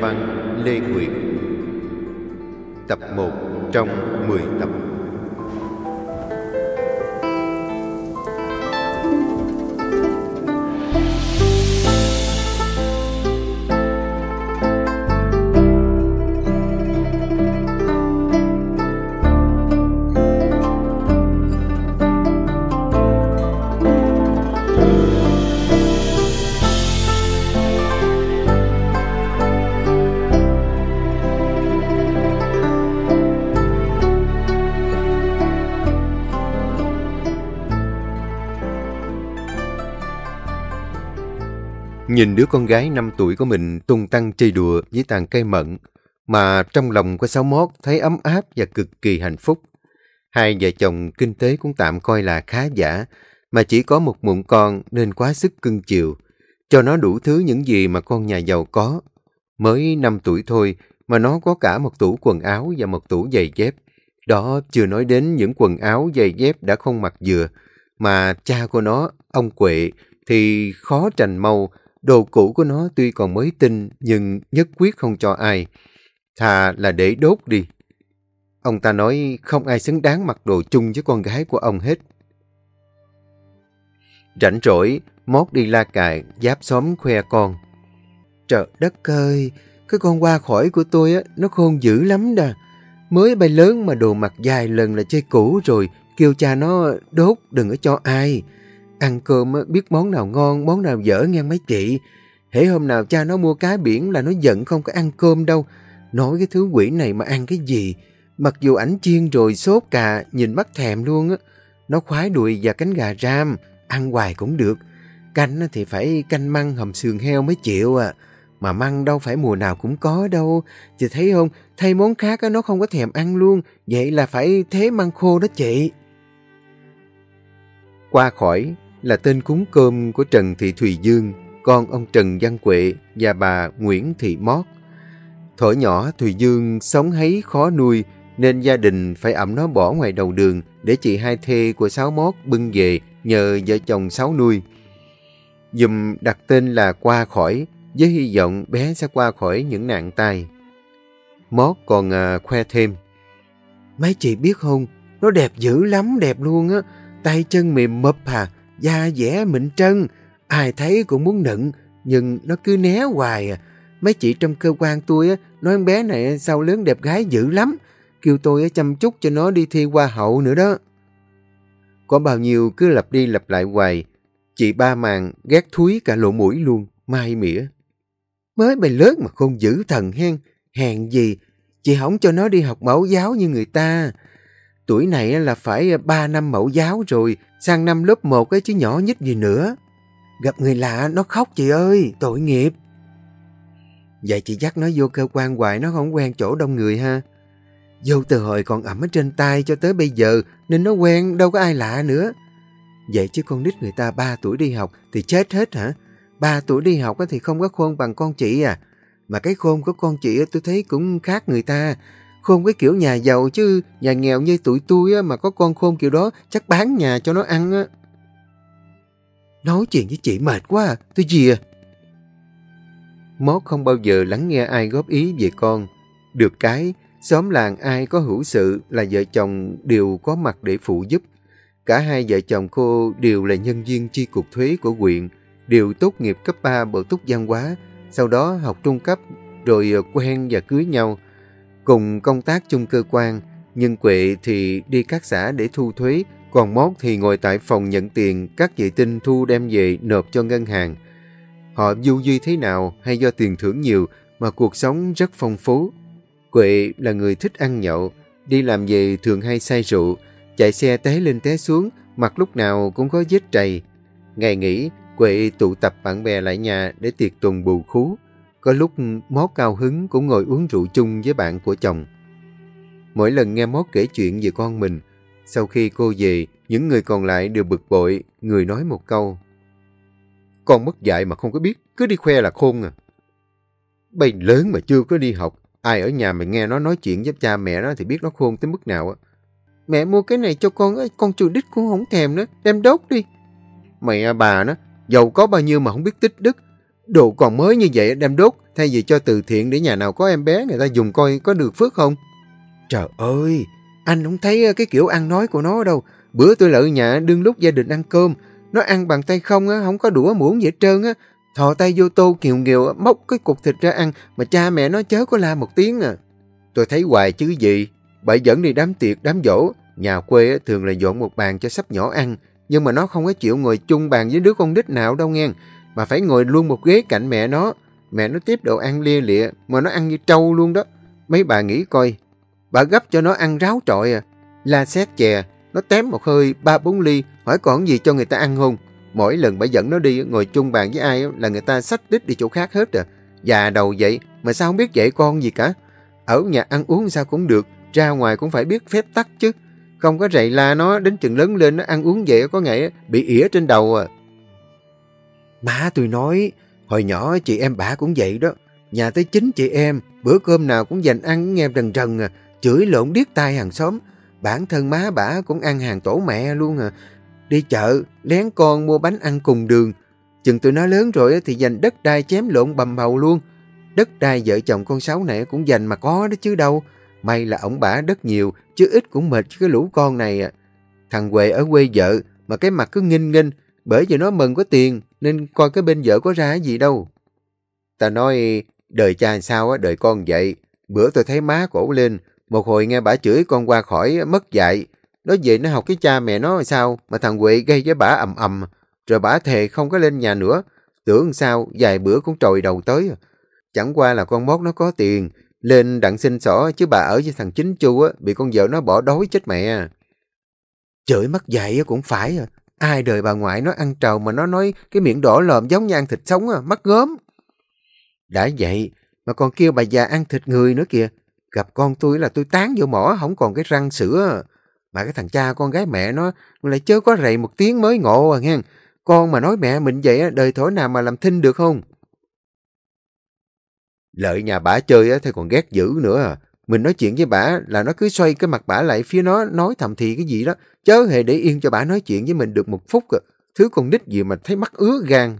văn lê nguyệt. Tập 1 trong Nhìn đứa con gái 5 tuổi của mình tung tăng chơi đùa với tàn cây mận, mà trong lòng của Sáu Mót thấy ấm áp và cực kỳ hạnh phúc. Hai vợ chồng kinh tế cũng tạm coi là khá giả, mà chỉ có một mụn con nên quá sức cưng chiều, cho nó đủ thứ những gì mà con nhà giàu có. Mới 5 tuổi thôi mà nó có cả một tủ quần áo và một tủ giày dép. Đó chưa nói đến những quần áo giày dép đã không mặc vừa, mà cha của nó, ông Quệ, thì khó trành mâu, Đồ cũ của nó tuy còn mới tinh nhưng nhất quyết không cho ai. Thà là để đốt đi. Ông ta nói không ai xứng đáng mặc đồ chung với con gái của ông hết. Rảnh rỗi, mót đi la cài, giáp xóm khoe con. Trời đất ơi, cái con qua khỏi của tôi á, nó khôn dữ lắm đà. Mới bay lớn mà đồ mặc dài lần là chơi cũ rồi, kêu cha nó đốt đừng có cho ai. Ăn cơm biết món nào ngon, món nào dở nghe mấy chị. Hễ hôm nào cha nó mua cá biển là nó giận không có ăn cơm đâu. Nói cái thứ quỷ này mà ăn cái gì. Mặc dù ảnh chiên rồi sốt cà, nhìn mắt thèm luôn á. Nó khoái đùi và cánh gà ram, ăn hoài cũng được. Canh thì phải canh măng hầm sườn heo mới chịu à. Mà măng đâu phải mùa nào cũng có đâu. Chị thấy không, thay món khác nó không có thèm ăn luôn. Vậy là phải thế măng khô đó chị. Qua khỏi, là tên cúng cơm của Trần Thị Thùy Dương, con ông Trần Văn Quệ và bà Nguyễn Thị Mót. Thổi nhỏ Thùy Dương sống hấy khó nuôi nên gia đình phải ẩm nó bỏ ngoài đầu đường để chị hai thê của Sáu Mót bưng về nhờ vợ chồng Sáu nuôi. Dùm đặt tên là qua khỏi với hy vọng bé sẽ qua khỏi những nạn tai. Mót còn à, khoe thêm. Mấy chị biết không, nó đẹp dữ lắm, đẹp luôn á. Tay chân mềm mập hà, da dẻ mịn trân, ai thấy cũng muốn nựng, nhưng nó cứ né hoài à. Mấy chị trong cơ quan tôi á, nói con bé này sao lớn đẹp gái dữ lắm, kêu tôi chăm chút cho nó đi thi hoa hậu nữa đó. Có bao nhiêu cứ lặp đi lặp lại hoài, chị ba màng ghét thúi cả lỗ mũi luôn, mai mỉa. Mới mày lớn mà không giữ thần hen, hèn gì, chị không cho nó đi học mẫu giáo như người ta. Tuổi này là phải à, 3 năm mẫu giáo rồi, sang năm lớp 1 ấy chứ nhỏ nhất gì nữa. Gặp người lạ nó khóc chị ơi, tội nghiệp. Vậy chị dắt nó vô cơ quan hoài nó không quen chỗ đông người ha. Vô từ hồi còn ẩm ở trên tay cho tới bây giờ nên nó quen đâu có ai lạ nữa. Vậy chứ con nít người ta 3 tuổi đi học thì chết hết hả? 3 tuổi đi học thì không có khôn bằng con chị à. Mà cái khôn của con chị tôi thấy cũng khác người ta. Khôn cái kiểu nhà giàu chứ nhà nghèo như tụi tôi mà có con khôn kiểu đó chắc bán nhà cho nó ăn á. Nói chuyện với chị mệt quá à, tôi gì à. Mót không bao giờ lắng nghe ai góp ý về con. Được cái, xóm làng ai có hữu sự là vợ chồng đều có mặt để phụ giúp. Cả hai vợ chồng cô đều là nhân viên chi cục thuế của huyện, đều tốt nghiệp cấp 3 bậc túc văn hóa, sau đó học trung cấp, rồi quen và cưới nhau. Cùng công tác chung cơ quan, nhưng Quệ thì đi các xã để thu thuế, còn Mót thì ngồi tại phòng nhận tiền các vệ tinh thu đem về nộp cho ngân hàng. Họ du duy thế nào hay do tiền thưởng nhiều mà cuộc sống rất phong phú. Quệ là người thích ăn nhậu, đi làm về thường hay say rượu, chạy xe té lên té xuống, mặt lúc nào cũng có vết trầy. Ngày nghỉ, Quệ tụ tập bạn bè lại nhà để tiệc tuần bù khú. Có lúc Mót cao hứng cũng ngồi uống rượu chung với bạn của chồng. Mỗi lần nghe Mót kể chuyện về con mình, sau khi cô về, những người còn lại đều bực bội, người nói một câu. Con mất dạy mà không có biết, cứ đi khoe là khôn à. Bây lớn mà chưa có đi học, ai ở nhà mà nghe nó nói chuyện với cha mẹ nó thì biết nó khôn tới mức nào á. Mẹ mua cái này cho con, con chùi đít cũng không thèm nữa, đem đốt đi. Mẹ à, bà nó, giàu có bao nhiêu mà không biết tích đức. Đồ còn mới như vậy đem đốt, thay vì cho từ thiện để nhà nào có em bé người ta dùng coi có được phước không? Trời ơi, anh không thấy ờ, cái kiểu ăn nói của nó đâu. Bữa tôi lợi nhà đương lúc gia đình ăn cơm, nó ăn bằng tay không á, không có đũa muỗng gì hết trơn á. Thò tay vô tô kiều nghiều móc cái cục thịt ra ăn mà cha mẹ nó chớ có la một tiếng à. Tôi thấy hoài chứ gì. Bởi dẫn đi đám tiệc, đám dỗ. Nhà quê thường là dọn một bàn cho sắp nhỏ ăn. Nhưng mà nó không có chịu ngồi chung bàn với đứa con nít nào đâu nghe. Mà phải ngồi luôn một ghế cạnh mẹ nó. Mẹ nó tiếp đồ ăn lia lịa mà nó ăn như trâu luôn đó. Mấy bà nghĩ coi. Bà gấp cho nó ăn ráo trọi à. La xét chè. Nó tém một hơi ba bốn ly. Hỏi còn gì cho người ta ăn không? Mỗi lần bà dẫn nó đi ngồi chung bàn với ai là người ta xách đít đi chỗ khác hết à. Già đầu vậy mà sao không biết dạy con gì cả. Ở nhà ăn uống sao cũng được, ra ngoài cũng phải biết phép tắc chứ. Không có rầy la nó đến chừng lớn lên nó ăn uống vậy có ngày bị ỉa trên đầu à. Má tôi nói, hồi nhỏ chị em bà cũng vậy đó. Nhà tới chính chị em, bữa cơm nào cũng dành ăn nghe rần rần à, chửi lộn điếc tai hàng xóm. Bản thân má bà cũng ăn hàng tổ mẹ luôn à. Đi chợ, lén con mua bánh ăn cùng đường. Chừng tụi nó lớn rồi thì dành đất đai chém lộn bầm bầu luôn. Đất đai vợ chồng con sáu này cũng dành mà có đó chứ đâu. May là ổng bả đất nhiều, chứ ít cũng mệt chứ cái lũ con này à. Thằng Huệ ở quê vợ, mà cái mặt cứ nghinh nghinh, bởi vì nó mừng có tiền, nên coi cái bên vợ có ra gì đâu. Ta nói, đời cha sao á, đời con vậy. Bữa tôi thấy má cổ lên, một hồi nghe bà chửi con qua khỏi mất dạy. Nó về nó học cái cha mẹ nó sao, mà thằng Huệ gây với bà ầm ầm, rồi bà thề không có lên nhà nữa. Tưởng sao, vài bữa cũng trồi đầu tới. Chẳng qua là con mốt nó có tiền, lên đặng xin xỏ chứ bà ở với thằng chính chu á, bị con vợ nó bỏ đói chết mẹ. Chửi mất dạy cũng phải à. Ai đời bà ngoại nó ăn trầu mà nó nói cái miệng đỏ lòm giống như ăn thịt sống à, mắc gớm. Đã vậy, mà còn kêu bà già ăn thịt người nữa kìa. Gặp con tôi là tôi tán vô mỏ, không còn cái răng sữa. Mà cái thằng cha con gái mẹ nó lại chớ có rầy một tiếng mới ngộ à nghe. Con mà nói mẹ mình vậy, đời thổi nào mà làm thinh được không? Lợi nhà bả chơi á, thì còn ghét dữ nữa à. Mình nói chuyện với bả là nó cứ xoay cái mặt bả lại phía nó nói thầm thì cái gì đó. Chớ hề để yên cho bà nói chuyện với mình được một phút à. Thứ con nít gì mà thấy mắt ứa gan.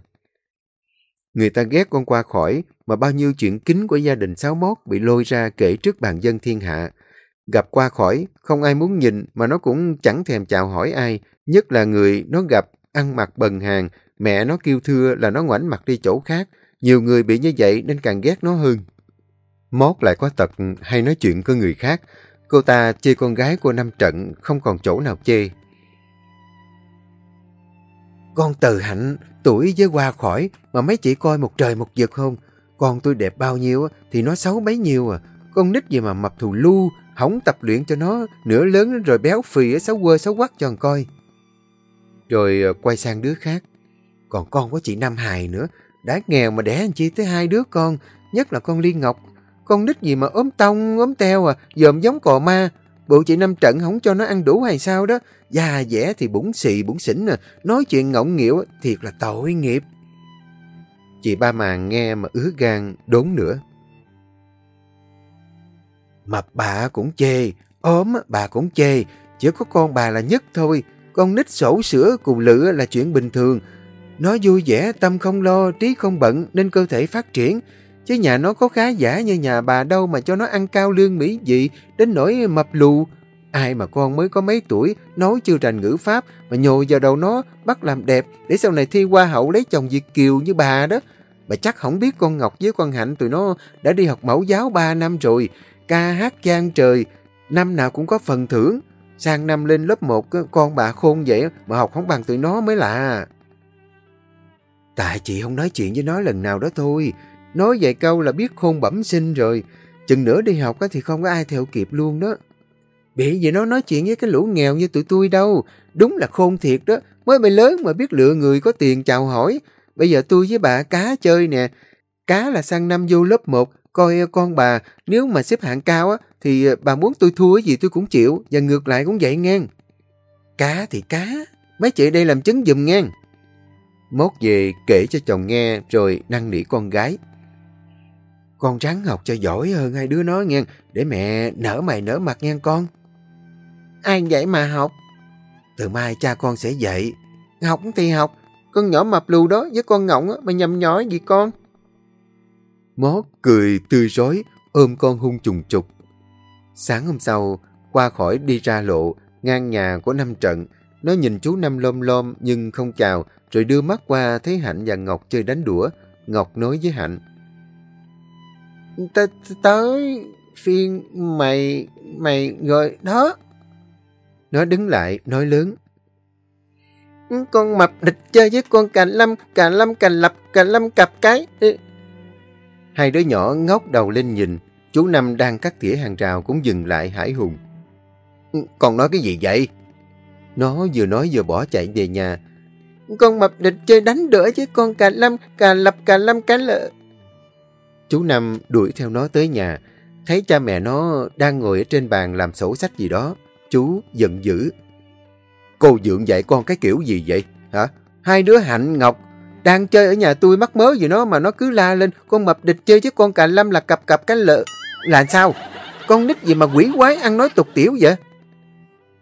Người ta ghét con qua khỏi mà bao nhiêu chuyện kín của gia đình sáu mốt bị lôi ra kể trước bàn dân thiên hạ. Gặp qua khỏi, không ai muốn nhìn mà nó cũng chẳng thèm chào hỏi ai. Nhất là người nó gặp ăn mặc bần hàng, mẹ nó kêu thưa là nó ngoảnh mặt đi chỗ khác. Nhiều người bị như vậy nên càng ghét nó hơn. Mót lại có tật hay nói chuyện với người khác. Cô ta chê con gái của Năm Trận không còn chỗ nào chê. Con từ hạnh, tuổi với qua khỏi mà mấy chị coi một trời một vực không? Con tôi đẹp bao nhiêu thì nó xấu bấy nhiêu à. Con nít gì mà mập thù lu, hỏng tập luyện cho nó, nửa lớn rồi béo phì, xấu quơ xấu quắc cho coi. Rồi ờ, quay sang đứa khác. Còn con có chị Năm Hài nữa, đã nghèo mà đẻ anh chị tới hai đứa con, nhất là con Liên Ngọc. Con nít gì mà ốm tông, ốm teo à, dòm giống cò ma. Bộ chị Năm Trận không cho nó ăn đủ hay sao đó. già dẻ thì bụng xì, bụng xỉn à. Nói chuyện ngọng nghịu, thiệt là tội nghiệp. Chị ba màng nghe mà ứa gan, đốn nữa. Mập bà cũng chê, ốm bà cũng chê. Chỉ có con bà là nhất thôi. Con nít sổ sữa cùng lửa là chuyện bình thường. Nó vui vẻ, tâm không lo, trí không bận nên cơ thể phát triển. Chứ nhà nó có khá giả như nhà bà đâu mà cho nó ăn cao lương mỹ vị đến nỗi mập lù. Ai mà con mới có mấy tuổi, nói chưa rành ngữ pháp, mà nhồi vào đầu nó, bắt làm đẹp, để sau này thi hoa hậu lấy chồng Việt Kiều như bà đó. Bà chắc không biết con Ngọc với con Hạnh tụi nó đã đi học mẫu giáo 3 năm rồi, ca hát gian trời, năm nào cũng có phần thưởng. Sang năm lên lớp 1, con bà khôn vậy mà học không bằng tụi nó mới lạ. Tại chị không nói chuyện với nó lần nào đó thôi. Nói vài câu là biết khôn bẩm sinh rồi. Chừng nữa đi học thì không có ai theo kịp luôn đó. Bị gì nó nói chuyện với cái lũ nghèo như tụi tôi đâu. Đúng là khôn thiệt đó. Mới mày lớn mà biết lựa người có tiền chào hỏi. Bây giờ tôi với bà cá chơi nè. Cá là sang năm vô lớp 1. Coi con bà nếu mà xếp hạng cao á, thì ờ, bà muốn tôi thua gì tôi cũng chịu. Và ngược lại cũng vậy ngang. Cá thì cá. Mấy chị đây làm chứng dùm ngang. Mốt về kể cho chồng nghe rồi năn nỉ con gái. Con ráng học cho giỏi hơn hai đứa nó nghe, để mẹ nở mày nở mặt nghe con. Ai vậy mà học? Từ mai cha con sẽ dạy. Học thì học, con nhỏ mập lù đó với con ngọng mà nhầm nhỏ gì con? Mót cười tươi rói, ôm con hung trùng trục. Sáng hôm sau, qua khỏi đi ra lộ, ngang nhà của Năm Trận, nó nhìn chú Năm lom lom nhưng không chào, rồi đưa mắt qua thấy Hạnh và Ngọc chơi đánh đũa. Ngọc nói với Hạnh. Tới phiên mày, mày rồi đó. Nó đứng lại, nói lớn. Con mập địch chơi với con cà lâm, cà lâm cà lập, cà lâm cặp cái. Ừ. Hai đứa nhỏ ngóc đầu lên nhìn, chú Năm đang cắt tỉa hàng rào cũng dừng lại hải hùng. Ừ, con nói cái gì vậy? Nó vừa nói vừa bỏ chạy về nhà. Con mập địch chơi đánh đỡ với con cà lâm, cà lập, cà lâm cá lợ. Chú Năm đuổi theo nó tới nhà, thấy cha mẹ nó đang ngồi ở trên bàn làm sổ sách gì đó. Chú giận dữ. Cô dượng dạy con cái kiểu gì vậy? Hả? Hai đứa Hạnh Ngọc đang chơi ở nhà tôi mắc mớ gì nó mà nó cứ la lên con mập địch chơi chứ con cà lâm là cặp cặp cái lợ. Là sao? Con nít gì mà quỷ quái ăn nói tục tiểu vậy?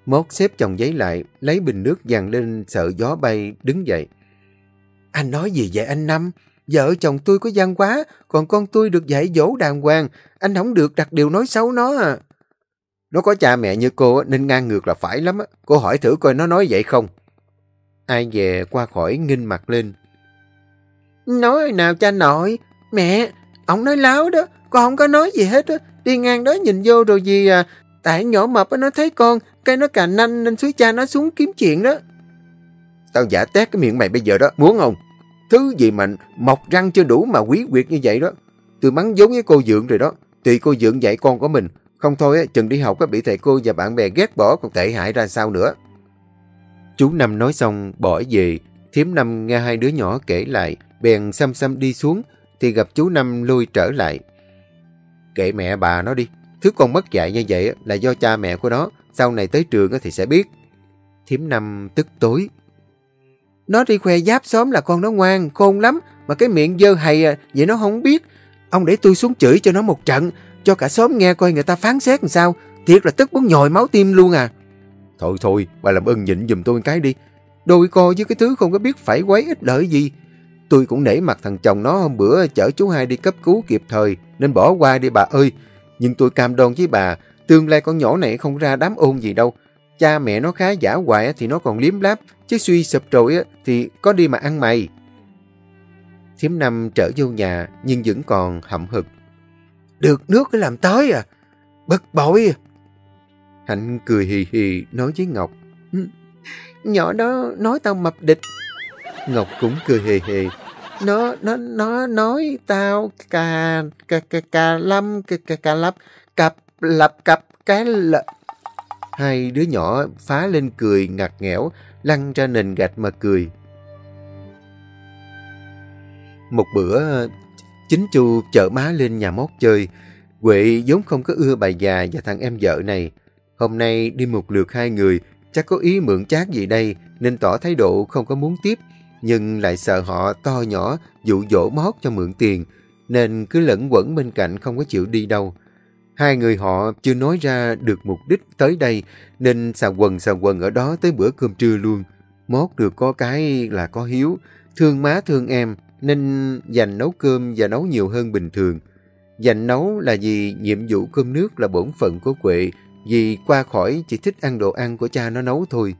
Mốt xếp chồng giấy lại, lấy bình nước dàn lên sợ gió bay, đứng dậy. Anh nói gì vậy anh Năm? Vợ chồng tôi có gian quá, còn con tôi được dạy dỗ đàng hoàng. Anh không được đặt điều nói xấu nó à. Nó có cha mẹ như cô nên ngang ngược là phải lắm. Cô hỏi thử coi nó nói vậy không? Ai về qua khỏi nghinh mặt lên. Nói nào cha nội, mẹ, ông nói láo đó, con không có nói gì hết á. Đi ngang đó nhìn vô rồi gì à, tại nhỏ mập nó thấy con, cái nó cà nanh nên suối cha nó xuống kiếm chuyện đó. Tao giả tét cái miệng mày bây giờ đó, muốn không? Thứ gì mà mọc răng chưa đủ mà quý quyệt như vậy đó. Tôi mắng giống với cô Dượng rồi đó. Tùy cô Dượng dạy con của mình. Không thôi, chừng đi học bị thầy cô và bạn bè ghét bỏ còn tệ hại ra sao nữa. Chú Năm nói xong bỏ về. Thiếm Năm nghe hai đứa nhỏ kể lại. Bèn xăm xăm đi xuống thì gặp chú Năm lui trở lại. Kệ mẹ bà nó đi. Thứ con mất dạy như vậy là do cha mẹ của nó. Sau này tới trường thì sẽ biết. Thiếm Năm tức tối. Nó đi khoe giáp xóm là con nó ngoan, khôn lắm. Mà cái miệng dơ hầy à, vậy nó không biết. Ông để tôi xuống chửi cho nó một trận. Cho cả xóm nghe coi người ta phán xét làm sao. Thiệt là tức muốn nhồi máu tim luôn à. Thôi thôi, bà làm ơn nhịn giùm tôi cái đi. Đôi co với cái thứ không có biết phải quấy ích lợi gì. Tôi cũng nể mặt thằng chồng nó hôm bữa chở chú hai đi cấp cứu kịp thời, nên bỏ qua đi bà ơi. Nhưng tôi cam đoan với bà, tương lai con nhỏ này không ra đám ôn gì đâu. Cha mẹ nó khá giả hoài thì nó còn liếm láp, chứ suy sụp rồi thì có đi mà ăn mày. Thiếm năm trở vô nhà nhưng vẫn còn hậm hực. Được nước làm tới à, bực bội à. Hạnh cười hì hì nói với Ngọc. Nhỏ đó nói tao mập địch. Ngọc cũng cười hề hề. Nó, nó, nó nói tao cà, cà, cà, cà lâm, cà, cà, cà lập, cặp, lập cặp, cái lợ. Hai đứa nhỏ phá lên cười ngặt nghẽo, lăn ra nền gạch mà cười. Một bữa, chính chu chở má lên nhà mốt chơi. Huệ vốn không có ưa bà già và thằng em vợ này. Hôm nay đi một lượt hai người, chắc có ý mượn chát gì đây, nên tỏ thái độ không có muốn tiếp, nhưng lại sợ họ to nhỏ dụ dỗ mót cho mượn tiền, nên cứ lẫn quẩn bên cạnh không có chịu đi đâu. Hai người họ chưa nói ra được mục đích tới đây, nên xà quần xà quần ở đó tới bữa cơm trưa luôn. Mót được có cái là có hiếu, thương má thương em, nên dành nấu cơm và nấu nhiều hơn bình thường. Dành nấu là vì nhiệm vụ cơm nước là bổn phận của Quệ, vì qua khỏi chỉ thích ăn đồ ăn của cha nó nấu thôi.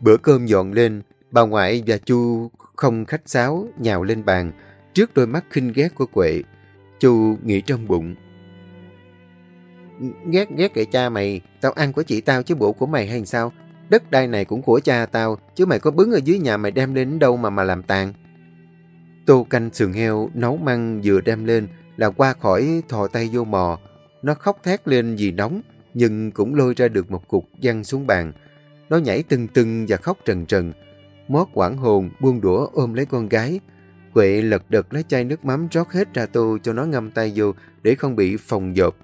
Bữa cơm dọn lên, bà ngoại và Chu không khách sáo nhào lên bàn, trước đôi mắt khinh ghét của Quệ. Chu nghĩ trong bụng. Ghét ghét kệ cha mày, tao ăn của chị tao chứ bộ của mày hay sao? Đất đai này cũng của cha tao, chứ mày có bứng ở dưới nhà mày đem lên đâu mà mà làm tàn. Tô canh sườn heo nấu măng vừa đem lên là qua khỏi thò tay vô mò. Nó khóc thét lên vì nóng, nhưng cũng lôi ra được một cục văng xuống bàn. Nó nhảy tưng tưng và khóc trần trần. Mót quảng hồn buông đũa ôm lấy con gái. Quệ lật đật lấy chai nước mắm rót hết ra tô cho nó ngâm tay vô để không bị phòng dột.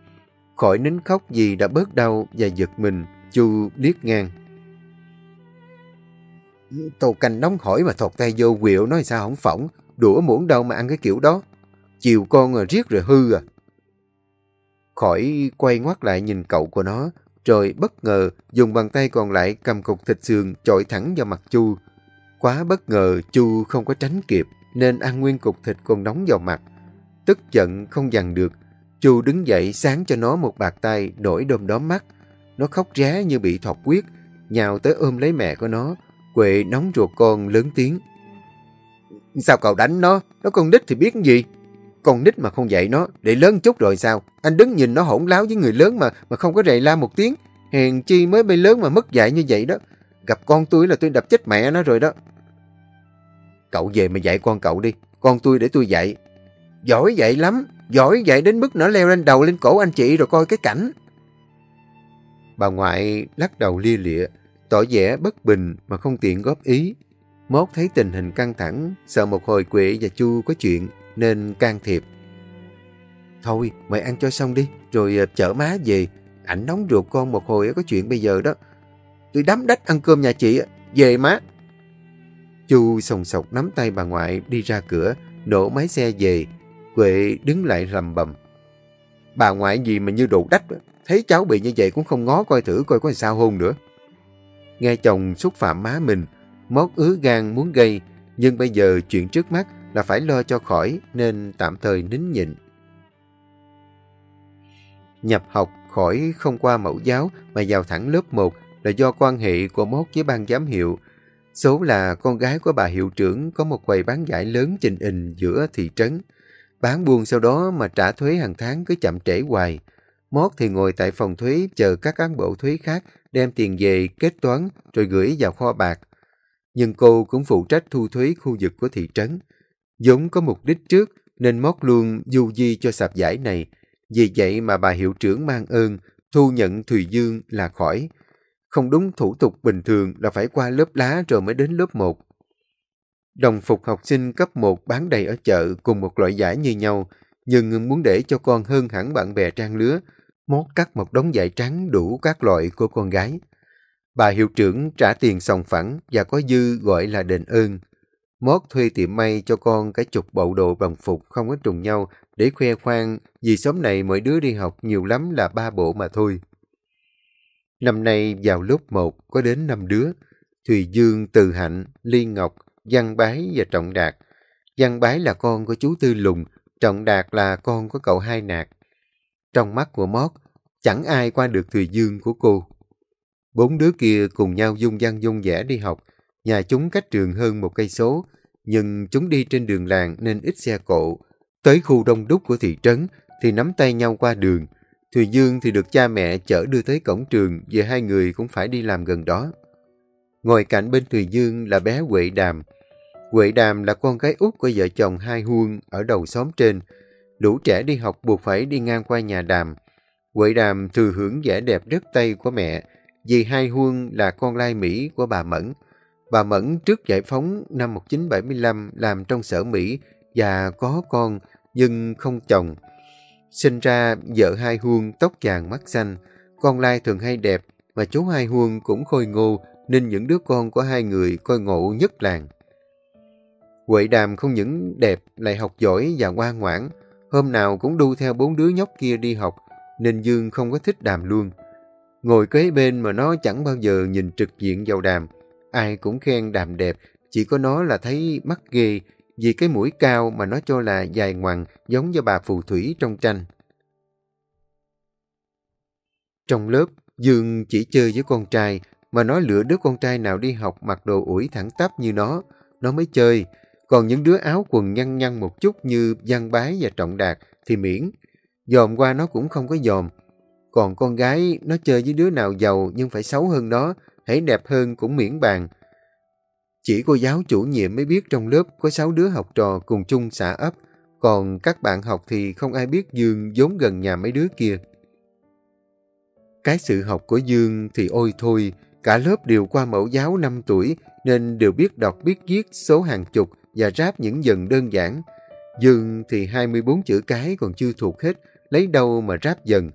Khỏi nín khóc gì đã bớt đau và giật mình, Chu liếc ngang. Tô canh nóng hỏi mà thọt tay vô quệu nói sao không phỏng, đũa muỗng đâu mà ăn cái kiểu đó. Chiều con rồi riết rồi hư à. Khỏi quay ngoắt lại nhìn cậu của nó, rồi bất ngờ dùng bàn tay còn lại cầm cục thịt xương chọi thẳng vào mặt Chu. Quá bất ngờ, Chu không có tránh kịp, nên ăn nguyên cục thịt còn nóng vào mặt. Tức giận không dằn được, Chu đứng dậy sáng cho nó một bạc tay nổi đom đóm mắt. Nó khóc ré như bị thọc quyết, nhào tới ôm lấy mẹ của nó. Quệ nóng ruột con lớn tiếng. Sao cậu đánh nó? Nó con nít thì biết gì? Con nít mà không dạy nó, để lớn chút rồi sao? Anh đứng nhìn nó hỗn láo với người lớn mà mà không có rầy la một tiếng. Hèn chi mới bay lớn mà mất dạy như vậy đó. Gặp con tôi là tôi đập chết mẹ nó rồi đó. Cậu về mà dạy con cậu đi. Con tôi để tôi dạy. Giỏi vậy lắm. Giỏi vậy đến mức nó leo lên đầu lên cổ anh chị rồi coi cái cảnh. Bà ngoại lắc đầu lia lịa, tỏ vẻ bất bình mà không tiện góp ý. Mốt thấy tình hình căng thẳng, sợ một hồi Quệ và Chu có chuyện nên can thiệp. Thôi, mày ăn cho xong đi, rồi ờ, chở má về. Ảnh nóng ruột con một hồi có chuyện bây giờ đó. Tôi đắm đách ăn cơm nhà chị, về má. Chu sòng sọc nắm tay bà ngoại đi ra cửa, nổ máy xe về. Huệ đứng lại rầm bầm. Bà ngoại gì mà như đồ đách, thấy cháu bị như vậy cũng không ngó coi thử coi có sao hôn nữa. Nghe chồng xúc phạm má mình, mót ứa gan muốn gây, nhưng bây giờ chuyện trước mắt là phải lo cho khỏi nên tạm thời nín nhịn. Nhập học khỏi không qua mẫu giáo mà vào thẳng lớp 1 là do quan hệ của Mốt với ban giám hiệu. Số là con gái của bà hiệu trưởng có một quầy bán giải lớn trình hình giữa thị trấn. Bán buôn sau đó mà trả thuế hàng tháng cứ chậm trễ hoài. Mót thì ngồi tại phòng thuế chờ các cán bộ thuế khác đem tiền về kết toán rồi gửi vào kho bạc. Nhưng cô cũng phụ trách thu thuế khu vực của thị trấn. Giống có mục đích trước nên Mót luôn du di cho sạp giải này. Vì vậy mà bà hiệu trưởng mang ơn, thu nhận Thùy Dương là khỏi. Không đúng thủ tục bình thường là phải qua lớp lá rồi mới đến lớp 1. Đồng phục học sinh cấp 1 bán đầy ở chợ cùng một loại giải như nhau, nhưng muốn để cho con hơn hẳn bạn bè trang lứa, Mót cắt một đống giải trắng đủ các loại của con gái. Bà hiệu trưởng trả tiền sòng phẳng và có dư gọi là đền ơn. Mót thuê tiệm may cho con cái chục bộ đồ đồng phục không có trùng nhau để khoe khoang vì xóm này mỗi đứa đi học nhiều lắm là ba bộ mà thôi. Năm nay vào lớp 1 có đến năm đứa. Thùy Dương, Từ Hạnh, Liên Ngọc, Văn Bái và Trọng Đạt. Văn Bái là con của chú Tư Lùng, Trọng Đạt là con của cậu Hai Nạc. Trong mắt của Mót, chẳng ai qua được Thùy Dương của cô. Bốn đứa kia cùng nhau dung văn dung vẽ đi học. Nhà chúng cách trường hơn một cây số, nhưng chúng đi trên đường làng nên ít xe cộ. Tới khu đông đúc của thị trấn thì nắm tay nhau qua đường. Thùy Dương thì được cha mẹ chở đưa tới cổng trường vì hai người cũng phải đi làm gần đó. Ngồi cạnh bên Thùy Dương là bé Huệ Đàm. Huệ Đàm là con gái út của vợ chồng hai huông ở đầu xóm trên. Lũ trẻ đi học buộc phải đi ngang qua nhà Đàm. Huệ Đàm thừa hưởng vẻ đẹp đất Tây của mẹ vì hai huông là con lai Mỹ của bà Mẫn. Bà Mẫn trước giải phóng năm 1975 làm trong sở Mỹ và có con nhưng không chồng. Sinh ra vợ hai huông tóc vàng mắt xanh, con lai thường hay đẹp mà chú hai huông cũng khôi ngô nên những đứa con của hai người coi ngộ nhất làng. Huệ Đàm không những đẹp lại học giỏi và ngoan ngoãn, hôm nào cũng đu theo bốn đứa nhóc kia đi học nên Dương không có thích Đàm luôn. Ngồi kế bên mà nó chẳng bao giờ nhìn trực diện vào Đàm, ai cũng khen Đàm đẹp, chỉ có nó là thấy mắt ghê vì cái mũi cao mà nó cho là dài ngoằng giống như bà phù thủy trong tranh. Trong lớp, Dương chỉ chơi với con trai, mà nó lựa đứa con trai nào đi học mặc đồ ủi thẳng tắp như nó, nó mới chơi. Còn những đứa áo quần nhăn nhăn một chút như Văn Bái và Trọng Đạt thì miễn. Dòm qua nó cũng không có dòm. Còn con gái nó chơi với đứa nào giàu nhưng phải xấu hơn nó, hãy đẹp hơn cũng miễn bàn. Chỉ cô giáo chủ nhiệm mới biết trong lớp có 6 đứa học trò cùng chung xã ấp, còn các bạn học thì không ai biết Dương vốn gần nhà mấy đứa kia. Cái sự học của Dương thì ôi thôi, cả lớp đều qua mẫu giáo 5 tuổi nên đều biết đọc biết viết số hàng chục và ráp những dần đơn giản. Dừng thì 24 chữ cái còn chưa thuộc hết, lấy đâu mà ráp dần.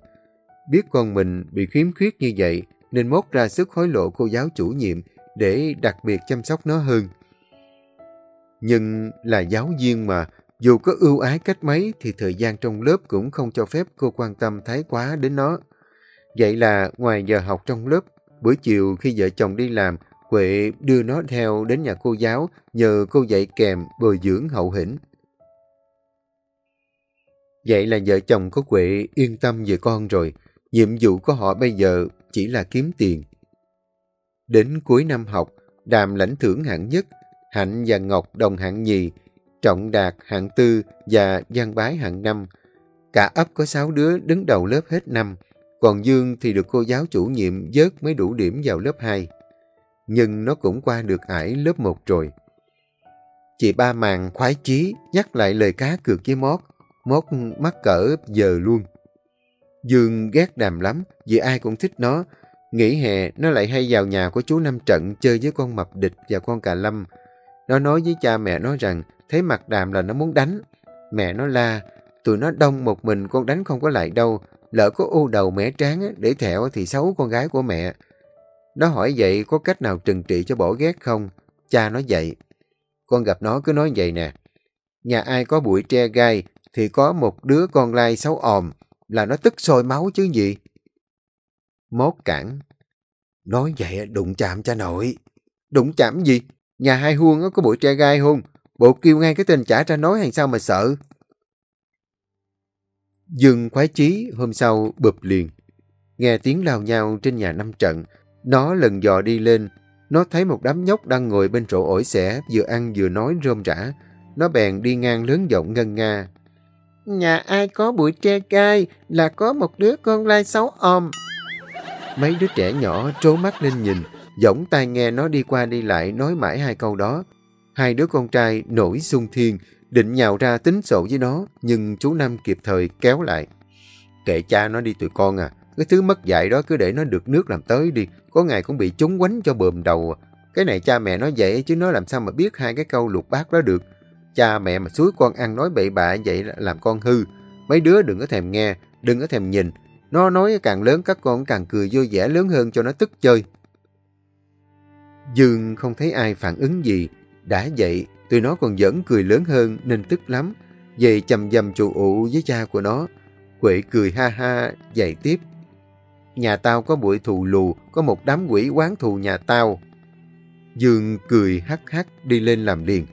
Biết con mình bị khiếm khuyết như vậy nên mốt ra sức hối lộ cô giáo chủ nhiệm để đặc biệt chăm sóc nó hơn. Nhưng là giáo viên mà, dù có ưu ái cách mấy thì thời gian trong lớp cũng không cho phép cô quan tâm thái quá đến nó. Vậy là ngoài giờ học trong lớp, buổi chiều khi vợ chồng đi làm, Huệ đưa nó theo đến nhà cô giáo nhờ cô dạy kèm bồi dưỡng hậu hĩnh. Vậy là vợ chồng có Huệ yên tâm về con rồi. Nhiệm vụ của họ bây giờ chỉ là kiếm tiền. Đến cuối năm học, Đàm lãnh thưởng hạng nhất, Hạnh và Ngọc đồng hạng nhì, Trọng Đạt hạng tư và Giang Bái hạng năm. Cả ấp có sáu đứa đứng đầu lớp hết năm, còn Dương thì được cô giáo chủ nhiệm dớt mới đủ điểm vào lớp 2. Nhưng nó cũng qua được ải lớp 1 rồi. Chị ba màng khoái chí nhắc lại lời cá cược với Mót. Mót mắc cỡ giờ luôn. Dương ghét đàm lắm vì ai cũng thích nó. Nghỉ hè nó lại hay vào nhà của chú Năm Trận chơi với con mập địch và con cà lâm. Nó nói với cha mẹ nó rằng thấy mặt đàm là nó muốn đánh. Mẹ nó la, tụi nó đông một mình con đánh không có lại đâu. Lỡ có u đầu mẻ tráng để thẹo thì xấu con gái của mẹ. Nó hỏi vậy có cách nào trừng trị cho bỏ ghét không? Cha nó vậy. Con gặp nó cứ nói vậy nè. Nhà ai có bụi tre gai thì có một đứa con lai xấu òm là nó tức sôi máu chứ gì. Mốt cản. Nói vậy đụng chạm cha nội. Đụng chạm gì? Nhà hai huông có bụi tre gai không? Bộ kêu ngay cái tên trả ra nói hay sao mà sợ? Dương khoái chí hôm sau bụp liền. Nghe tiếng lao nhau trên nhà năm trận. Nó lần dò đi lên. Nó thấy một đám nhóc đang ngồi bên chỗ ổi xẻ vừa ăn vừa nói rôm rã. Nó bèn đi ngang lớn giọng ngân nga. Nhà ai có bụi tre cay là có một đứa con lai xấu om. Mấy đứa trẻ nhỏ trố mắt lên nhìn, giỏng tai nghe nó đi qua đi lại nói mãi hai câu đó. Hai đứa con trai nổi sung thiên, định nhào ra tính sổ với nó, nhưng chú Năm kịp thời kéo lại. Kệ cha nó đi tụi con à, cái thứ mất dạy đó cứ để nó được nước làm tới đi, có ngày cũng bị chúng quánh cho bờm đầu. À. Cái này cha mẹ nó vậy chứ nó làm sao mà biết hai cái câu lục bát đó được. Cha mẹ mà suối con ăn nói bậy bạ vậy làm con hư. Mấy đứa đừng có thèm nghe, đừng có thèm nhìn. Nó nói càng lớn các con càng cười vui vẻ lớn hơn cho nó tức chơi. Dương không thấy ai phản ứng gì. Đã vậy, tụi nó còn giỡn cười lớn hơn nên tức lắm. về chầm dầm chủ ụ với cha của nó. Quệ cười ha ha, dạy tiếp. Nhà tao có bụi thù lù, có một đám quỷ quán thù nhà tao. Dương cười hắc hắc đi lên làm liền.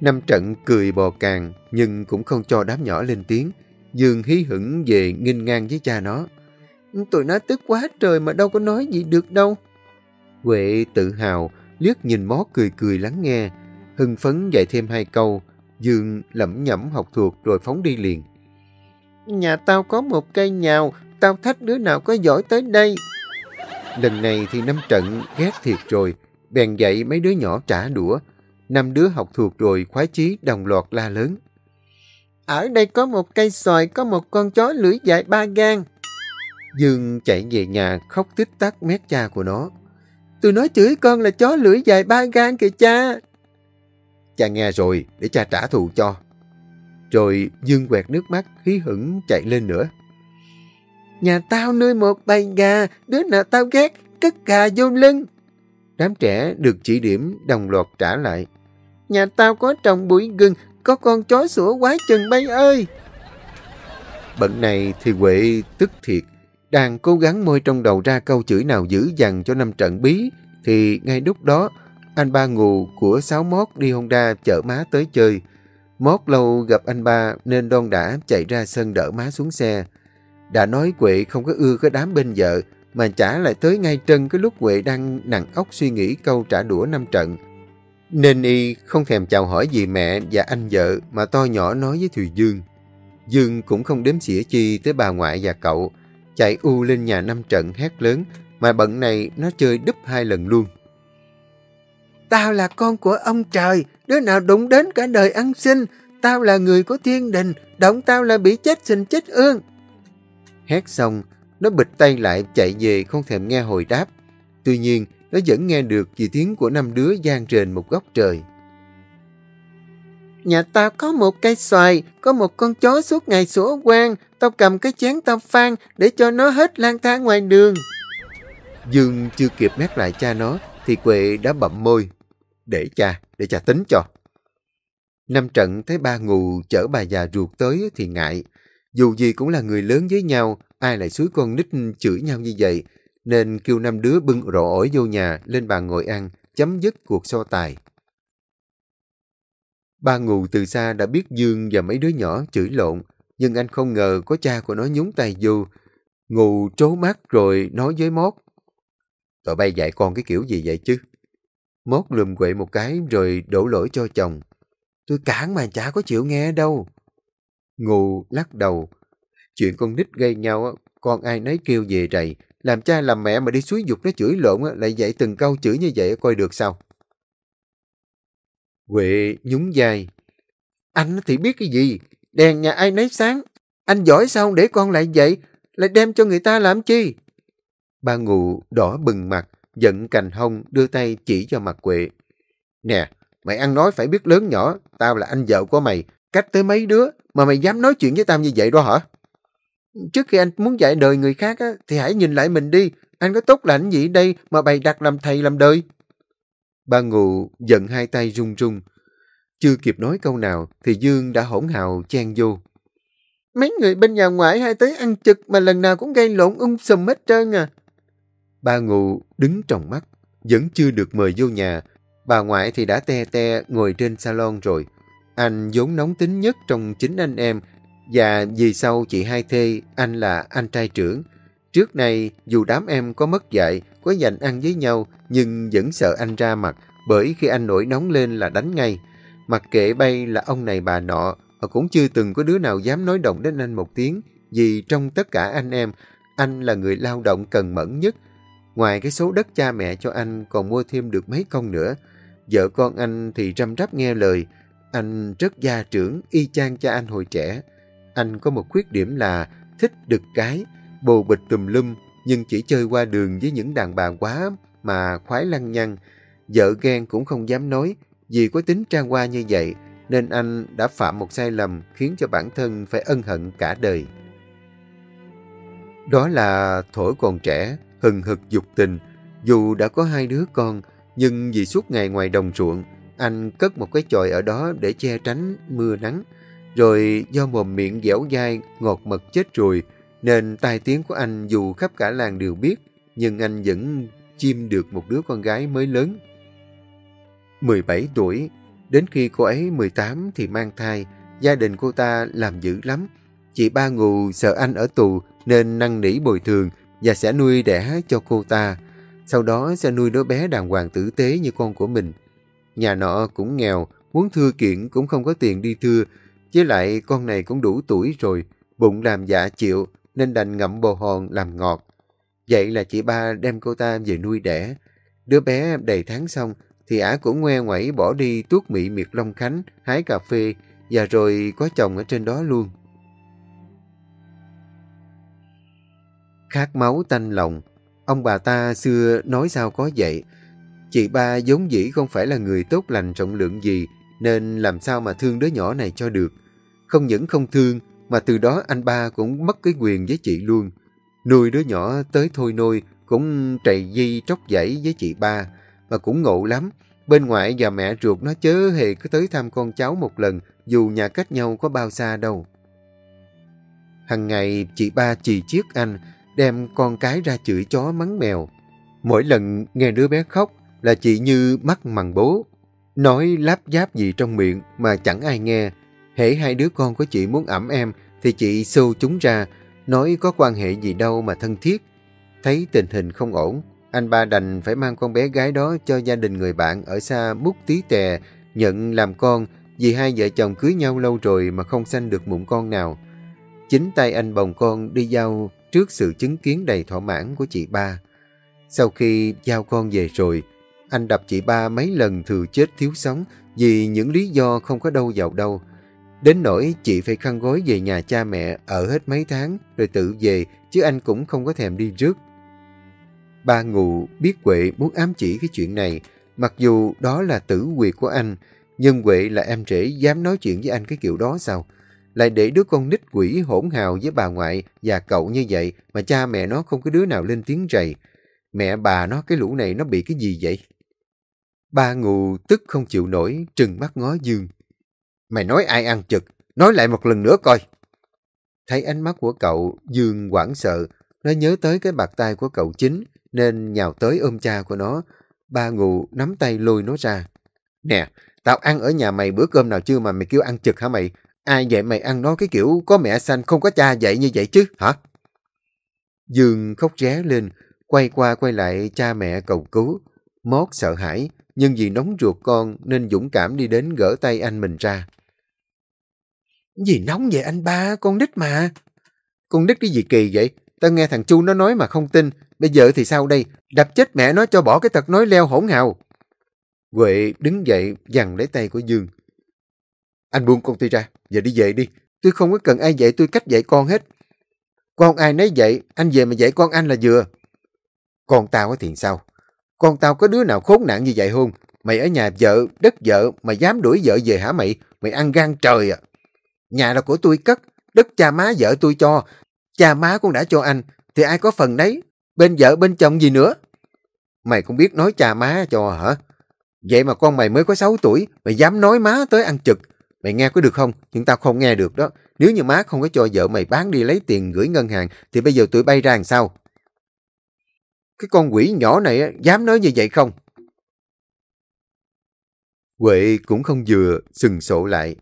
Năm trận cười bò càng, nhưng cũng không cho đám nhỏ lên tiếng. Dương hí hửng về nghênh ngang với cha nó. Tụi nó tức quá trời mà đâu có nói gì được đâu. Huệ tự hào, liếc nhìn mó cười cười lắng nghe. Hưng phấn dạy thêm hai câu. Dương lẩm nhẩm học thuộc rồi phóng đi liền. Nhà tao có một cây nhào, tao thách đứa nào có giỏi tới đây. Lần này thì năm trận ghét thiệt rồi, bèn dạy mấy đứa nhỏ trả đũa. Năm đứa học thuộc rồi khoái chí đồng loạt la lớn. Ở đây có một cây xoài, có một con chó lưỡi dài ba gan. Dương chạy về nhà khóc tích tắc mét cha của nó. Tôi nói chửi con là chó lưỡi dài ba gan kìa cha. Cha nghe rồi, để cha trả thù cho. Rồi Dương quẹt nước mắt, khí hửng chạy lên nữa. Nhà tao nuôi một bầy gà, đứa nào tao ghét, cất gà vô lưng. Đám trẻ được chỉ điểm đồng loạt trả lại. Nhà tao có trồng bụi gừng, có con chó sủa quá chừng bay ơi. Bận này thì Huệ tức thiệt, đang cố gắng môi trong đầu ra câu chửi nào dữ dằn cho năm trận bí, thì ngay lúc đó, anh ba ngù của sáu mót đi Honda chở má tới chơi. Mót lâu gặp anh ba nên đon đã chạy ra sân đỡ má xuống xe. Đã nói Quệ không có ưa cái đám bên vợ, mà trả lại tới ngay trân cái lúc Huệ đang nặng óc suy nghĩ câu trả đũa năm trận. Nên y không thèm chào hỏi gì mẹ và anh vợ mà to nhỏ nói với Thùy Dương. Dương cũng không đếm xỉa chi tới bà ngoại và cậu, chạy u lên nhà năm trận hét lớn, mà bận này nó chơi đúp hai lần luôn. Tao là con của ông trời, đứa nào đụng đến cả đời ăn xin, tao là người của thiên đình, động tao là bị chết sinh chết ương. Hét xong, nó bịch tay lại chạy về không thèm nghe hồi đáp. Tuy nhiên, nó vẫn nghe được vì tiếng của năm đứa gian rền một góc trời. Nhà tao có một cây xoài, có một con chó suốt ngày sủa quan, tao cầm cái chén tao phan để cho nó hết lang thang ngoài đường. Dương chưa kịp mét lại cha nó, thì Quệ đã bậm môi. Để cha, để cha tính cho. Năm trận thấy ba ngù chở bà già ruột tới thì ngại. Dù gì cũng là người lớn với nhau, ai lại suối con nít chửi nhau như vậy, nên kêu năm đứa bưng rổ ổi vô nhà lên bàn ngồi ăn, chấm dứt cuộc so tài. Ba ngù từ xa đã biết Dương và mấy đứa nhỏ chửi lộn, nhưng anh không ngờ có cha của nó nhúng tay vô. Ngù trố mắt rồi nói với Mót. Tụi bay dạy con cái kiểu gì vậy chứ? Mót lùm quậy một cái rồi đổ lỗi cho chồng. Tôi cản mà chả có chịu nghe đâu. Ngù lắc đầu. Chuyện con nít gây nhau, con ai nấy kêu về rầy. Làm cha làm mẹ mà đi suối dục nó chửi lộn lại dạy từng câu chửi như vậy coi được sao? Huệ nhún vai. Anh thì biết cái gì? Đèn nhà ai nấy sáng. Anh giỏi sao để con lại vậy? Lại đem cho người ta làm chi? Ba ngụ đỏ bừng mặt, giận cành hông đưa tay chỉ cho mặt quệ Nè, mày ăn nói phải biết lớn nhỏ. Tao là anh vợ của mày. Cách tới mấy đứa mà mày dám nói chuyện với tao như vậy đó hả? Trước khi anh muốn dạy đời người khác á, thì hãy nhìn lại mình đi. Anh có tốt lành gì đây mà bày đặt làm thầy làm đời? Ba ngụ giận hai tay run run. Chưa kịp nói câu nào thì Dương đã hỗn hào chen vô. Mấy người bên nhà ngoại hay tới ăn trực mà lần nào cũng gây lộn ung sùm hết trơn à bà ngụ đứng trong mắt, vẫn chưa được mời vô nhà. Bà ngoại thì đã te te ngồi trên salon rồi. Anh vốn nóng tính nhất trong chính anh em và vì sau chị hai thê, anh là anh trai trưởng. Trước nay dù đám em có mất dạy, có dành ăn với nhau, nhưng vẫn sợ anh ra mặt, bởi khi anh nổi nóng lên là đánh ngay. Mặc kệ bay là ông này bà nọ, họ cũng chưa từng có đứa nào dám nói động đến anh một tiếng, vì trong tất cả anh em, anh là người lao động cần mẫn nhất. Ngoài cái số đất cha mẹ cho anh còn mua thêm được mấy công nữa. Vợ con anh thì răm rắp nghe lời. Anh rất gia trưởng, y chang cha anh hồi trẻ. Anh có một khuyết điểm là thích đực cái, bồ bịch tùm lum, nhưng chỉ chơi qua đường với những đàn bà quá mà khoái lăng nhăng. Vợ ghen cũng không dám nói, vì có tính trang hoa như vậy, nên anh đã phạm một sai lầm khiến cho bản thân phải ân hận cả đời. Đó là thổi còn trẻ, hừng hực dục tình. Dù đã có hai đứa con, nhưng vì suốt ngày ngoài đồng ruộng, anh cất một cái chòi ở đó để che tránh mưa nắng. Rồi do mồm miệng dẻo dai, ngọt mật chết rồi, nên tai tiếng của anh dù khắp cả làng đều biết, nhưng anh vẫn chim được một đứa con gái mới lớn. 17 tuổi, đến khi cô ấy 18 thì mang thai, gia đình cô ta làm dữ lắm. Chị ba ngù sợ anh ở tù nên năn nỉ bồi thường và sẽ nuôi đẻ cho cô ta. Sau đó sẽ nuôi đứa bé đàng hoàng tử tế như con của mình. Nhà nọ cũng nghèo, muốn thưa kiện cũng không có tiền đi thưa. Với lại con này cũng đủ tuổi rồi, bụng làm dạ chịu nên đành ngậm bồ hòn làm ngọt. Vậy là chị ba đem cô ta về nuôi đẻ. Đứa bé đầy tháng xong thì ả cũng ngoe ngoẩy bỏ đi tuốt mị miệt Long Khánh, hái cà phê và rồi có chồng ở trên đó luôn. Khát máu tanh lòng, ông bà ta xưa nói sao có vậy. Chị ba giống dĩ không phải là người tốt lành trọng lượng gì, nên làm sao mà thương đứa nhỏ này cho được. Không những không thương, mà từ đó anh ba cũng mất cái quyền với chị luôn. Nuôi đứa nhỏ tới thôi nôi, cũng trầy di tróc dãy với chị ba, mà cũng ngộ lắm. Bên ngoại và mẹ ruột nó chớ hề cứ tới thăm con cháu một lần, dù nhà cách nhau có bao xa đâu. Hằng ngày chị ba chì chiếc anh, đem con cái ra chửi chó mắng mèo. Mỗi lần nghe đứa bé khóc là chị như mắt mằng bố. Nói láp giáp gì trong miệng mà chẳng ai nghe. Hễ hai đứa con của chị muốn ẩm em thì chị xô chúng ra, nói có quan hệ gì đâu mà thân thiết. Thấy tình hình không ổn, anh ba đành phải mang con bé gái đó cho gia đình người bạn ở xa múc tí tè, nhận làm con vì hai vợ chồng cưới nhau lâu rồi mà không sanh được mụn con nào. Chính tay anh bồng con đi giao trước sự chứng kiến đầy thỏa mãn của chị ba. Sau khi giao con về rồi, anh đập chị ba mấy lần thừa chết thiếu sống vì những lý do không có đâu vào đâu. Đến nỗi chị phải khăn gối về nhà cha mẹ ở hết mấy tháng rồi tự về chứ anh cũng không có thèm đi rước. Ba ngụ biết Huệ muốn ám chỉ cái chuyện này mặc dù đó là tử quyệt của anh nhưng Huệ là em rể dám nói chuyện với anh cái kiểu đó sao? Lại để đứa con nít quỷ hỗn hào với bà ngoại và cậu như vậy mà cha mẹ nó không có đứa nào lên tiếng rầy. Mẹ bà nó cái lũ này nó bị cái gì vậy? Ba ngù tức không chịu nổi, trừng mắt ngó Dương. Mày nói ai ăn chực? Nói lại một lần nữa coi. Thấy ánh mắt của cậu, Dương quảng sợ. Nó nhớ tới cái bạc tay của cậu chính, nên nhào tới ôm cha của nó. Ba ngù nắm tay lôi nó ra. Nè, tao ăn ở nhà mày bữa cơm nào chưa mà mày kêu ăn chực hả mày? Ai vậy mày ăn nói cái kiểu có mẹ sanh không có cha dạy như vậy chứ, hả? Dương khóc ré lên, quay qua quay lại cha mẹ cầu cứu. Mót sợ hãi, nhưng vì nóng ruột con nên dũng cảm đi đến gỡ tay anh mình ra. Gì nóng vậy anh ba, con nít mà. Con nít cái gì kỳ vậy? Tao nghe thằng Chu nó nói mà không tin. Bây giờ thì sao đây? Đập chết mẹ nó cho bỏ cái tật nói leo hỗn hào. Huệ đứng dậy dằn lấy tay của Dương. Anh buông con tôi ra, giờ đi về đi. Tôi không có cần ai dạy tôi cách dạy con hết. Con ai nấy dạy, anh về mà dạy con anh là vừa. Con tao có sao? Con tao có đứa nào khốn nạn như vậy không? Mày ở nhà vợ, đất vợ mà dám đuổi vợ về hả mày? Mày ăn gan trời à? Nhà là của tôi cất, đất cha má vợ tôi cho. Cha má cũng đã cho anh, thì ai có phần đấy? Bên vợ bên chồng gì nữa? Mày cũng biết nói cha má cho hả? Vậy mà con mày mới có 6 tuổi, mày dám nói má tới ăn trực. Mày nghe có được không? Nhưng tao không nghe được đó. Nếu như má không có cho vợ mày bán đi lấy tiền gửi ngân hàng, thì bây giờ tụi bay ra làm sao? Cái con quỷ nhỏ này dám nói như vậy không? Huệ cũng không vừa, sừng sộ lại.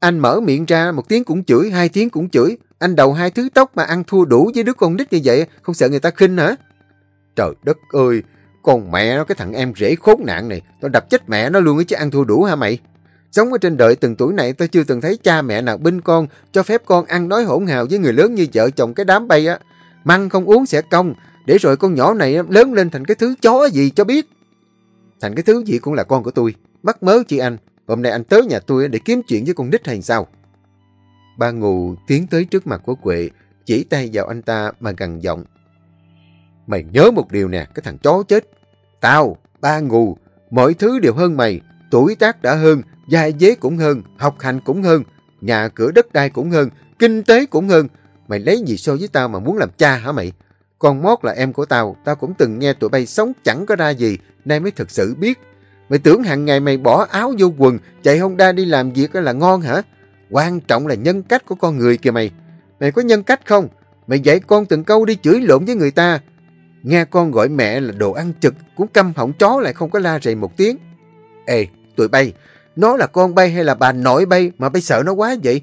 Anh mở miệng ra, một tiếng cũng chửi, hai tiếng cũng chửi. Anh đầu hai thứ tóc mà ăn thua đủ với đứa con nít như vậy, không sợ người ta khinh hả? Trời đất ơi, con mẹ nó cái thằng em rể khốn nạn này, tao đập chết mẹ nó luôn chứ ăn thua đủ hả mày? Sống ở trên đời từng tuổi này tôi chưa từng thấy cha mẹ nào binh con, cho phép con ăn nói hỗn hào với người lớn như vợ chồng cái đám bay á. Măng không uống sẽ công, để rồi con nhỏ này lớn lên thành cái thứ chó gì cho biết. Thành cái thứ gì cũng là con của tôi, mắc mớ chị anh, hôm nay anh tới nhà tôi để kiếm chuyện với con nít hay sao? Ba ngù tiến tới trước mặt của Quệ, chỉ tay vào anh ta mà gằn giọng. Mày nhớ một điều nè, cái thằng chó chết. Tao, ba ngù, mọi thứ đều hơn mày, tuổi tác đã hơn, giai dế cũng hơn, học hành cũng hơn, nhà cửa đất đai cũng hơn, kinh tế cũng hơn. Mày lấy gì so với tao mà muốn làm cha hả mày? Con Mót là em của tao, tao cũng từng nghe tụi bay sống chẳng có ra gì, nay mới thực sự biết. Mày tưởng hàng ngày mày bỏ áo vô quần, chạy Honda đi làm việc là ngon hả? Quan trọng là nhân cách của con người kìa mày. Mày có nhân cách không? Mày dạy con từng câu đi chửi lộn với người ta. Nghe con gọi mẹ là đồ ăn trực, cũng căm họng chó lại không có la rầy một tiếng. Ê, tụi bay, nó là con bay hay là bà nội bay mà bay sợ nó quá vậy?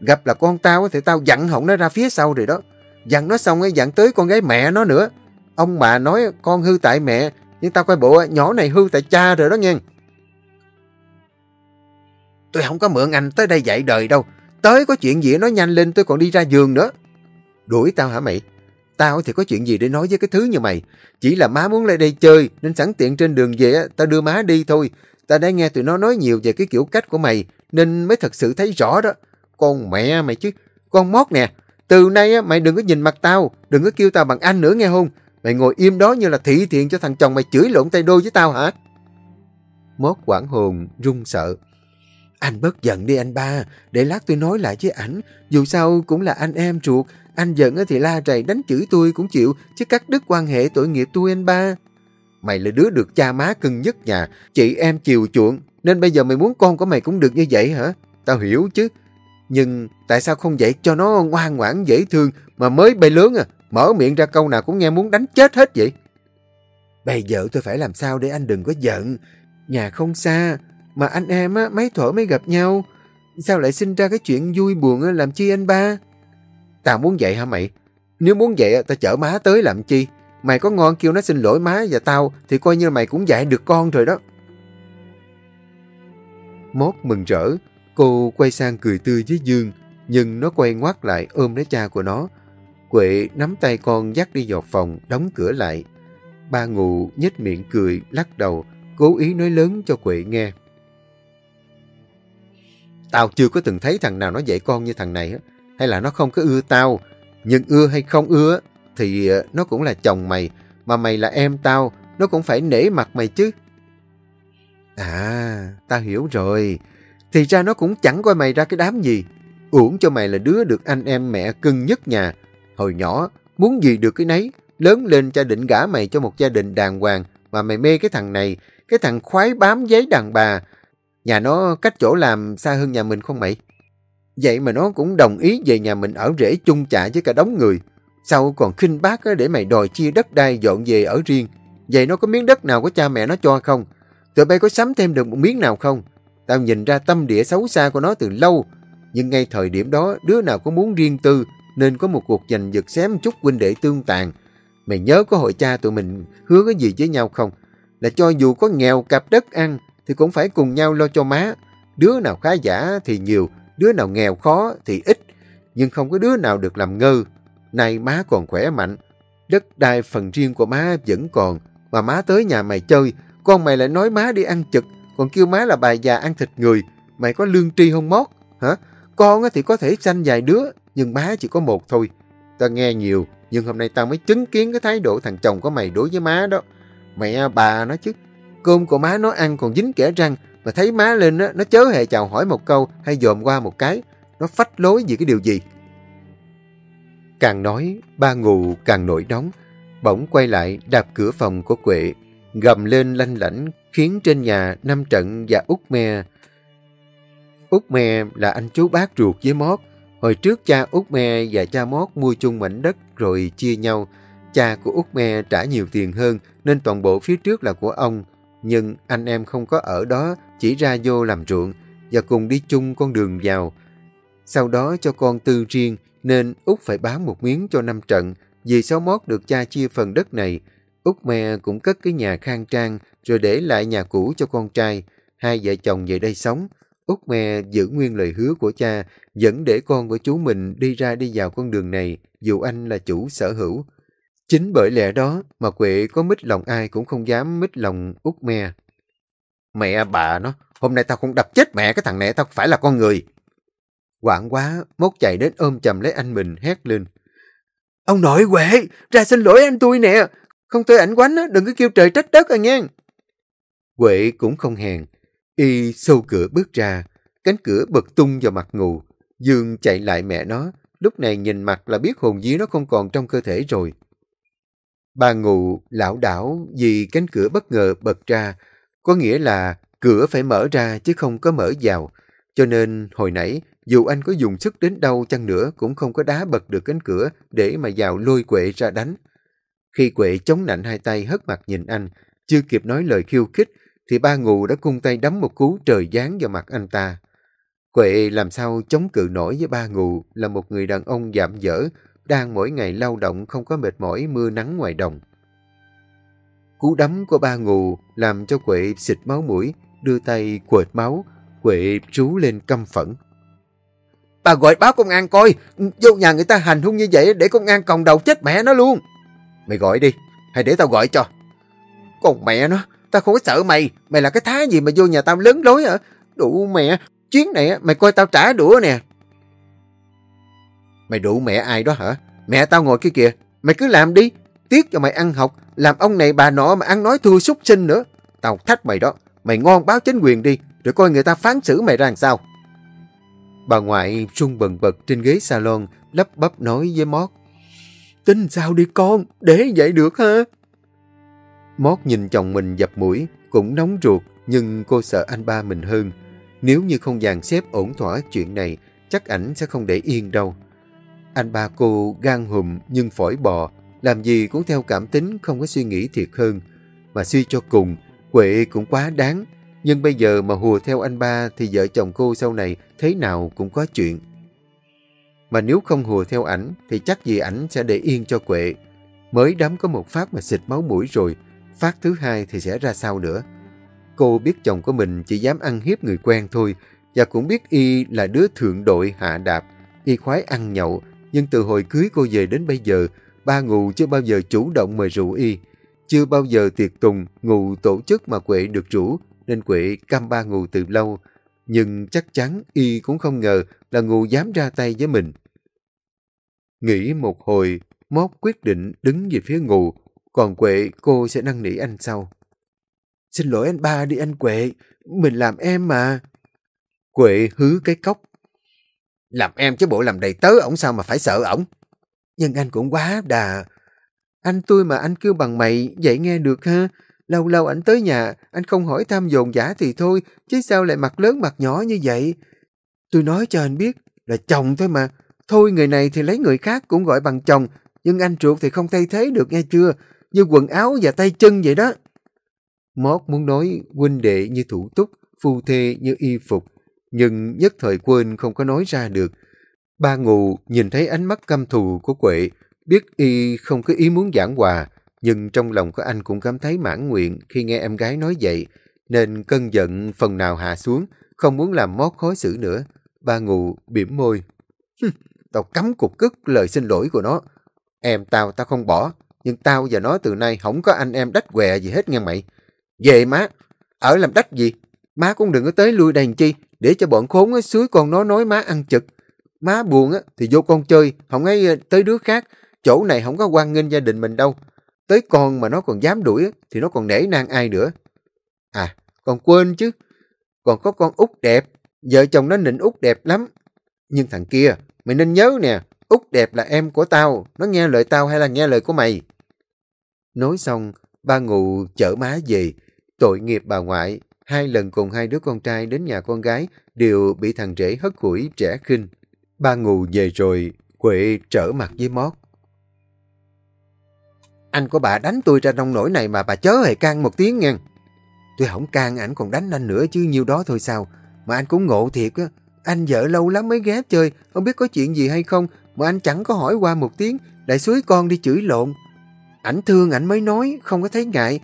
Gặp là con tao thì tao dặn hỏng nó ra phía sau rồi đó. Dặn nó xong ấy dặn tới con gái mẹ nó nữa. Ông bà nói con hư tại mẹ, nhưng tao coi bộ nhỏ này hư tại cha rồi đó nha. Tôi không có mượn anh tới đây dạy đời đâu. Tới có chuyện gì nói nhanh lên tôi còn đi ra giường nữa. Đuổi tao hả mày? Tao thì có chuyện gì để nói với cái thứ như mày. Chỉ là má muốn lên đây chơi nên sẵn tiện trên đường về tao đưa má đi thôi ta đã nghe tụi nó nói nhiều về cái kiểu cách của mày nên mới thật sự thấy rõ đó. Con mẹ mày chứ. Con mót nè. Từ nay á, mày đừng có nhìn mặt tao, đừng có kêu tao bằng anh nữa nghe không? Mày ngồi im đó như là thị thiện cho thằng chồng mày chửi lộn tay đôi với tao hả? Mót quảng hồn, run sợ. Anh bớt giận đi anh ba, để lát tôi nói lại với ảnh. Dù sao cũng là anh em ruột, anh giận thì la rầy đánh chửi tôi cũng chịu, chứ cắt đứt quan hệ tội nghiệp tôi anh ba. Mày là đứa được cha má cưng nhất nhà, chị em chiều chuộng, nên bây giờ mày muốn con của mày cũng được như vậy hả? Tao hiểu chứ, nhưng tại sao không dạy cho nó ngoan ngoãn dễ thương mà mới bay lớn à, mở miệng ra câu nào cũng nghe muốn đánh chết hết vậy? Bây giờ tôi phải làm sao để anh đừng có giận. Nhà không xa, mà anh em á, mấy thuở mới gặp nhau. Sao lại sinh ra cái chuyện vui buồn á, làm chi anh ba? Tao muốn vậy hả mày? Nếu muốn vậy tao chở má tới làm chi? Mày có ngon kêu nó xin lỗi má và tao thì coi như mày cũng dạy được con rồi đó. Mốt mừng rỡ, Cô quay sang cười tươi với Dương, nhưng nó quay ngoắt lại ôm lấy cha của nó. Quệ nắm tay con dắt đi vào phòng, đóng cửa lại. Ba ngụ nhếch miệng cười, lắc đầu, cố ý nói lớn cho Quệ nghe. Tao chưa có từng thấy thằng nào nó dạy con như thằng này, hay là nó không có ưa tao. Nhưng ưa hay không ưa, thì ờ, nó cũng là chồng mày, mà mày là em tao, nó cũng phải nể mặt mày chứ. À, tao hiểu rồi. Thì ra nó cũng chẳng coi mày ra cái đám gì. Uổng cho mày là đứa được anh em mẹ cưng nhất nhà. Hồi nhỏ, muốn gì được cái nấy. Lớn lên cha định gả mày cho một gia đình đàng hoàng. Mà mày mê cái thằng này, cái thằng khoái bám giấy đàn bà. Nhà nó cách chỗ làm xa hơn nhà mình không mày? Vậy mà nó cũng đồng ý về nhà mình ở rễ chung chạ với cả đống người. Sao còn khinh bác để mày đòi chia đất đai dọn về ở riêng. Vậy nó có miếng đất nào của cha mẹ nó cho không? Tụi bay có sắm thêm được một miếng nào không? Tao nhìn ra tâm địa xấu xa của nó từ lâu. Nhưng ngay thời điểm đó, đứa nào có muốn riêng tư, nên có một cuộc giành giật xém chút huynh đệ tương tàn. Mày nhớ có hội cha tụi mình hứa cái gì với nhau không? Là cho dù có nghèo cặp đất ăn, thì cũng phải cùng nhau lo cho má. Đứa nào khá giả thì nhiều, đứa nào nghèo khó thì ít. Nhưng không có đứa nào được làm ngơ. Nay má còn khỏe mạnh. Đất đai phần riêng của má vẫn còn. Mà má tới nhà mày chơi, con mày lại nói má đi ăn chực, còn kêu má là bà già ăn thịt người. Mày có lương tri không mót? Hả? Con thì có thể sanh vài đứa, nhưng má chỉ có một thôi. Tao nghe nhiều, nhưng hôm nay tao mới chứng kiến cái thái độ thằng chồng của mày đối với má đó. Mẹ bà nó chứ. Cơm của má nó ăn còn dính kẻ răng, mà thấy má lên nó chớ hề chào hỏi một câu hay dòm qua một cái. Nó phách lối vì cái điều gì. Càng nói, ba ngủ càng nổi nóng. Bỗng quay lại đạp cửa phòng của Quệ, gầm lên lanh lảnh khiến trên nhà Năm Trận và Út Me. Út Me là anh chú bác ruột với Mót. Hồi trước cha Út Me và cha Mót mua chung mảnh đất rồi chia nhau. Cha của Út Me trả nhiều tiền hơn nên toàn bộ phía trước là của ông. Nhưng anh em không có ở đó, chỉ ra vô làm ruộng và cùng đi chung con đường vào. Sau đó cho con tư riêng nên Út phải bán một miếng cho năm trận vì sáu mót được cha chia phần đất này. Út me cũng cất cái nhà khang trang rồi để lại nhà cũ cho con trai. Hai vợ chồng về đây sống. Út me giữ nguyên lời hứa của cha vẫn để con của chú mình đi ra đi vào con đường này dù anh là chủ sở hữu. Chính bởi lẽ đó mà Quệ có mít lòng ai cũng không dám mít lòng út me. Mẹ bà nó, hôm nay tao không đập chết mẹ cái thằng này tao phải là con người. Quảng quá, mốt chạy đến ôm chầm lấy anh mình hét lên. Ông nội Quệ, ra xin lỗi anh tôi nè. Không tôi ảnh quánh, đừng có kêu trời trách đất à nha. Quệ cũng không hèn. Y sâu cửa bước ra, cánh cửa bật tung vào mặt ngù. Dương chạy lại mẹ nó, lúc này nhìn mặt là biết hồn dí nó không còn trong cơ thể rồi. Bà ngụ lão đảo vì cánh cửa bất ngờ bật ra, có nghĩa là cửa phải mở ra chứ không có mở vào. Cho nên hồi nãy, dù anh có dùng sức đến đâu chăng nữa cũng không có đá bật được cánh cửa để mà vào lôi quệ ra đánh. Khi quệ chống nạnh hai tay hất mặt nhìn anh, chưa kịp nói lời khiêu khích, thì ba ngù đã cung tay đấm một cú trời giáng vào mặt anh ta. Quệ làm sao chống cự nổi với ba ngù là một người đàn ông giảm dở, đang mỗi ngày lao động không có mệt mỏi mưa nắng ngoài đồng. Cú đấm của ba ngù làm cho Quệ xịt máu mũi, đưa tay quệt máu, Quệ rú lên căm phẫn. Bà gọi báo công an coi, vô nhà người ta hành hung như vậy để công an còng đầu chết mẹ nó luôn. Mày gọi đi, hay để tao gọi cho. Còn mẹ nó, tao không có sợ mày, mày là cái thái gì mà vô nhà tao lớn lối hả? Đủ mẹ, chuyến này mày coi tao trả đũa nè. Mày đủ mẹ ai đó hả? Mẹ tao ngồi kia kìa, mày cứ làm đi. Tiếc cho mày ăn học, làm ông này bà nọ mà ăn nói thua súc sinh nữa. Tao thách mày đó, mày ngon báo chính quyền đi, rồi coi người ta phán xử mày ra làm sao. Bà ngoại rung bần bật trên ghế salon, lắp bắp nói với Mót. Tính sao đi con, để vậy được hả? Mót nhìn chồng mình dập mũi, cũng nóng ruột, nhưng cô sợ anh ba mình hơn. Nếu như không dàn xếp ổn thỏa chuyện này, chắc ảnh sẽ không để yên đâu. Anh ba cô gan hùm nhưng phổi bò, làm gì cũng theo cảm tính không có suy nghĩ thiệt hơn. Mà suy cho cùng, Quệ cũng quá đáng. Nhưng bây giờ mà hùa theo anh ba thì vợ chồng cô sau này thế nào cũng có chuyện. Mà nếu không hùa theo ảnh thì chắc gì ảnh sẽ để yên cho Quệ. Mới đấm có một phát mà xịt máu mũi rồi, phát thứ hai thì sẽ ra sao nữa. Cô biết chồng của mình chỉ dám ăn hiếp người quen thôi và cũng biết y là đứa thượng đội hạ đạp, y khoái ăn nhậu, nhưng từ hồi cưới cô về đến bây giờ, ba ngụ chưa bao giờ chủ động mời rượu y. Chưa bao giờ tiệc tùng, ngụ tổ chức mà Quệ được rủ, nên Quệ cam ba ngù từ lâu. Nhưng chắc chắn y cũng không ngờ là ngù dám ra tay với mình. Nghĩ một hồi, Mót quyết định đứng về phía ngù, còn Quệ cô sẽ năn nỉ anh sau. Xin lỗi anh ba đi anh Quệ, mình làm em mà. Quệ hứ cái cốc. Làm em chứ bộ làm đầy tớ ổng sao mà phải sợ ổng. Nhưng anh cũng quá đà. Anh tôi mà anh kêu bằng mày, vậy nghe được ha? Lâu lâu anh tới nhà, anh không hỏi thăm dồn giả thì thôi, chứ sao lại mặt lớn mặt nhỏ như vậy? Tôi nói cho anh biết, là chồng thôi mà. Thôi người này thì lấy người khác cũng gọi bằng chồng, nhưng anh ruột thì không thay thế được nghe chưa? như quần áo và tay chân vậy đó. Mót muốn nói huynh đệ như thủ túc, phu thê như y phục, nhưng nhất thời quên không có nói ra được. Ba ngù nhìn thấy ánh mắt căm thù của Quệ, biết y không có ý muốn giảng hòa, nhưng trong lòng của anh cũng cảm thấy mãn nguyện khi nghe em gái nói vậy, nên cơn giận phần nào hạ xuống, không muốn làm mót khó xử nữa. Ba ngụ bỉm môi. tao cấm cục cức lời xin lỗi của nó. Em tao tao không bỏ, nhưng tao và nó từ nay không có anh em đách què gì hết nghe mày. Về má, ở làm đách gì? Má cũng đừng có tới lui đàn chi, để cho bọn khốn ấy, suối con nó nói má ăn chực. Má buồn á, thì vô con chơi, không ấy ờ, tới đứa khác. Chỗ này không có quan nghênh gia đình mình đâu. Tới con mà nó còn dám đuổi thì nó còn nể nang ai nữa. À, còn quên chứ. Còn có con út đẹp. Vợ chồng nó nịnh út đẹp lắm. Nhưng thằng kia, mày nên nhớ nè. út đẹp là em của tao. Nó nghe lời tao hay là nghe lời của mày? Nói xong, ba ngụ chở má về. Tội nghiệp bà ngoại. Hai lần cùng hai đứa con trai đến nhà con gái đều bị thằng rể hất hủi trẻ khinh. Ba ngù về rồi, Quệ trở mặt với Mót. Anh của bà đánh tôi ra nông nổi này mà bà chớ hề can một tiếng nha. Tôi không can ảnh còn đánh anh nữa chứ nhiêu đó thôi sao. Mà anh cũng ngộ thiệt á. Anh vợ lâu lắm mới ghé chơi, không biết có chuyện gì hay không, mà anh chẳng có hỏi qua một tiếng, lại suối con đi chửi lộn. Ảnh thương ảnh mới nói, không có thấy ngại,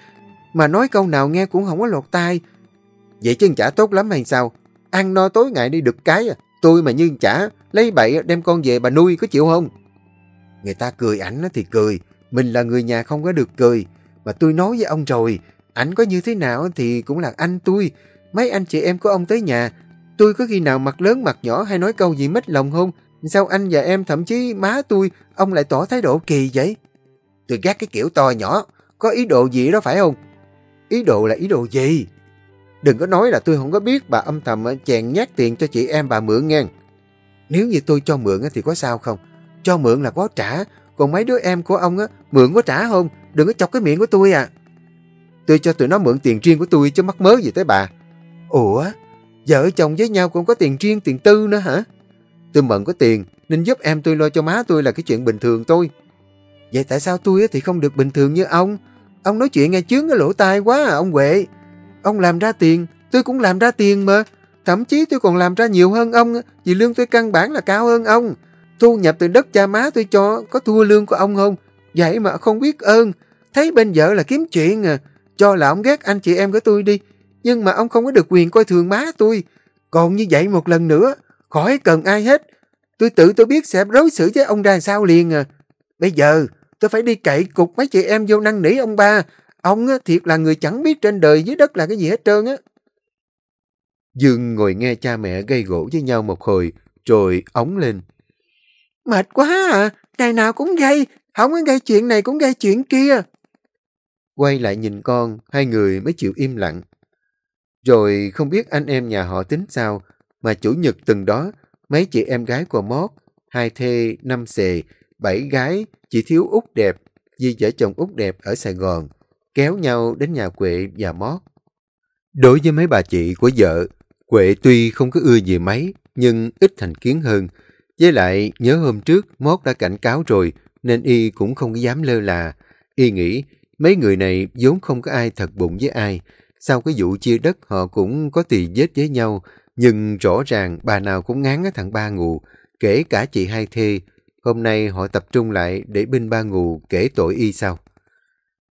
mà nói câu nào nghe cũng không có lọt tai. Vậy chứ chả tốt lắm hay sao? Ăn no tối ngày đi được cái à. Tôi mà như chả, lấy bậy đem con về bà nuôi có chịu không? Người ta cười ảnh thì cười, mình là người nhà không có được cười. Mà tôi nói với ông rồi, ảnh có như thế nào thì cũng là anh tôi. Mấy anh chị em của ông tới nhà, tôi có khi nào mặt lớn mặt nhỏ hay nói câu gì mất lòng không? Sao anh và em thậm chí má tôi, ông lại tỏ thái độ kỳ vậy? Tôi gác cái kiểu to nhỏ, có ý đồ gì đó phải không? Ý đồ là ý đồ gì? Đừng có nói là tôi không có biết bà âm thầm ờ, chèn nhát tiền cho chị em bà mượn ngang. Nếu như tôi cho mượn thì có sao không? Cho mượn là có trả, còn mấy đứa em của ông á, mượn có trả không? Đừng có chọc cái miệng của tôi à. Tôi cho tụi nó mượn tiền riêng của tôi chứ mắc mớ gì tới bà. Ủa? Vợ chồng với nhau cũng có tiền riêng, tiền tư nữa hả? Tôi mượn có tiền, nên giúp em tôi lo cho má tôi là cái chuyện bình thường tôi Vậy tại sao tôi thì không được bình thường như ông? Ông nói chuyện nghe chướng cái lỗ tai quá à, ông Huệ. Ông làm ra tiền, tôi cũng làm ra tiền mà. Thậm chí tôi còn làm ra nhiều hơn ông, vì lương tôi căn bản là cao hơn ông. Thu nhập từ đất cha má tôi cho có thua lương của ông không? Vậy mà không biết ơn. Thấy bên vợ là kiếm chuyện à. Cho là ông ghét anh chị em của tôi đi. Nhưng mà ông không có được quyền coi thường má tôi. Còn như vậy một lần nữa, khỏi cần ai hết. Tôi tự tôi biết sẽ đối xử với ông ra sao liền à. Bây giờ, tôi phải đi cậy cục mấy chị em vô năn nỉ ông ba. Ông á, thiệt là người chẳng biết trên đời dưới đất là cái gì hết trơn á. Dương ngồi nghe cha mẹ gây gỗ với nhau một hồi, rồi ống lên. Mệt quá à, ngày nào cũng gây, không có gây chuyện này cũng gây chuyện kia. Quay lại nhìn con, hai người mới chịu im lặng. Rồi không biết anh em nhà họ tính sao, mà chủ nhật từng đó, mấy chị em gái của Mót, hai thê, năm xề, bảy gái, chỉ thiếu út đẹp, vì vợ chồng út đẹp ở Sài Gòn, kéo nhau đến nhà Quệ và Mót. Đối với mấy bà chị của vợ, Quệ tuy không có ưa gì mấy, nhưng ít thành kiến hơn. Với lại, nhớ hôm trước, Mót đã cảnh cáo rồi, nên y cũng không dám lơ là. Y nghĩ, mấy người này vốn không có ai thật bụng với ai. Sau cái vụ chia đất họ cũng có tỳ vết với nhau, nhưng rõ ràng bà nào cũng ngán thằng ba ngụ, kể cả chị hai thê. Hôm nay họ tập trung lại để binh ba ngụ kể tội y sau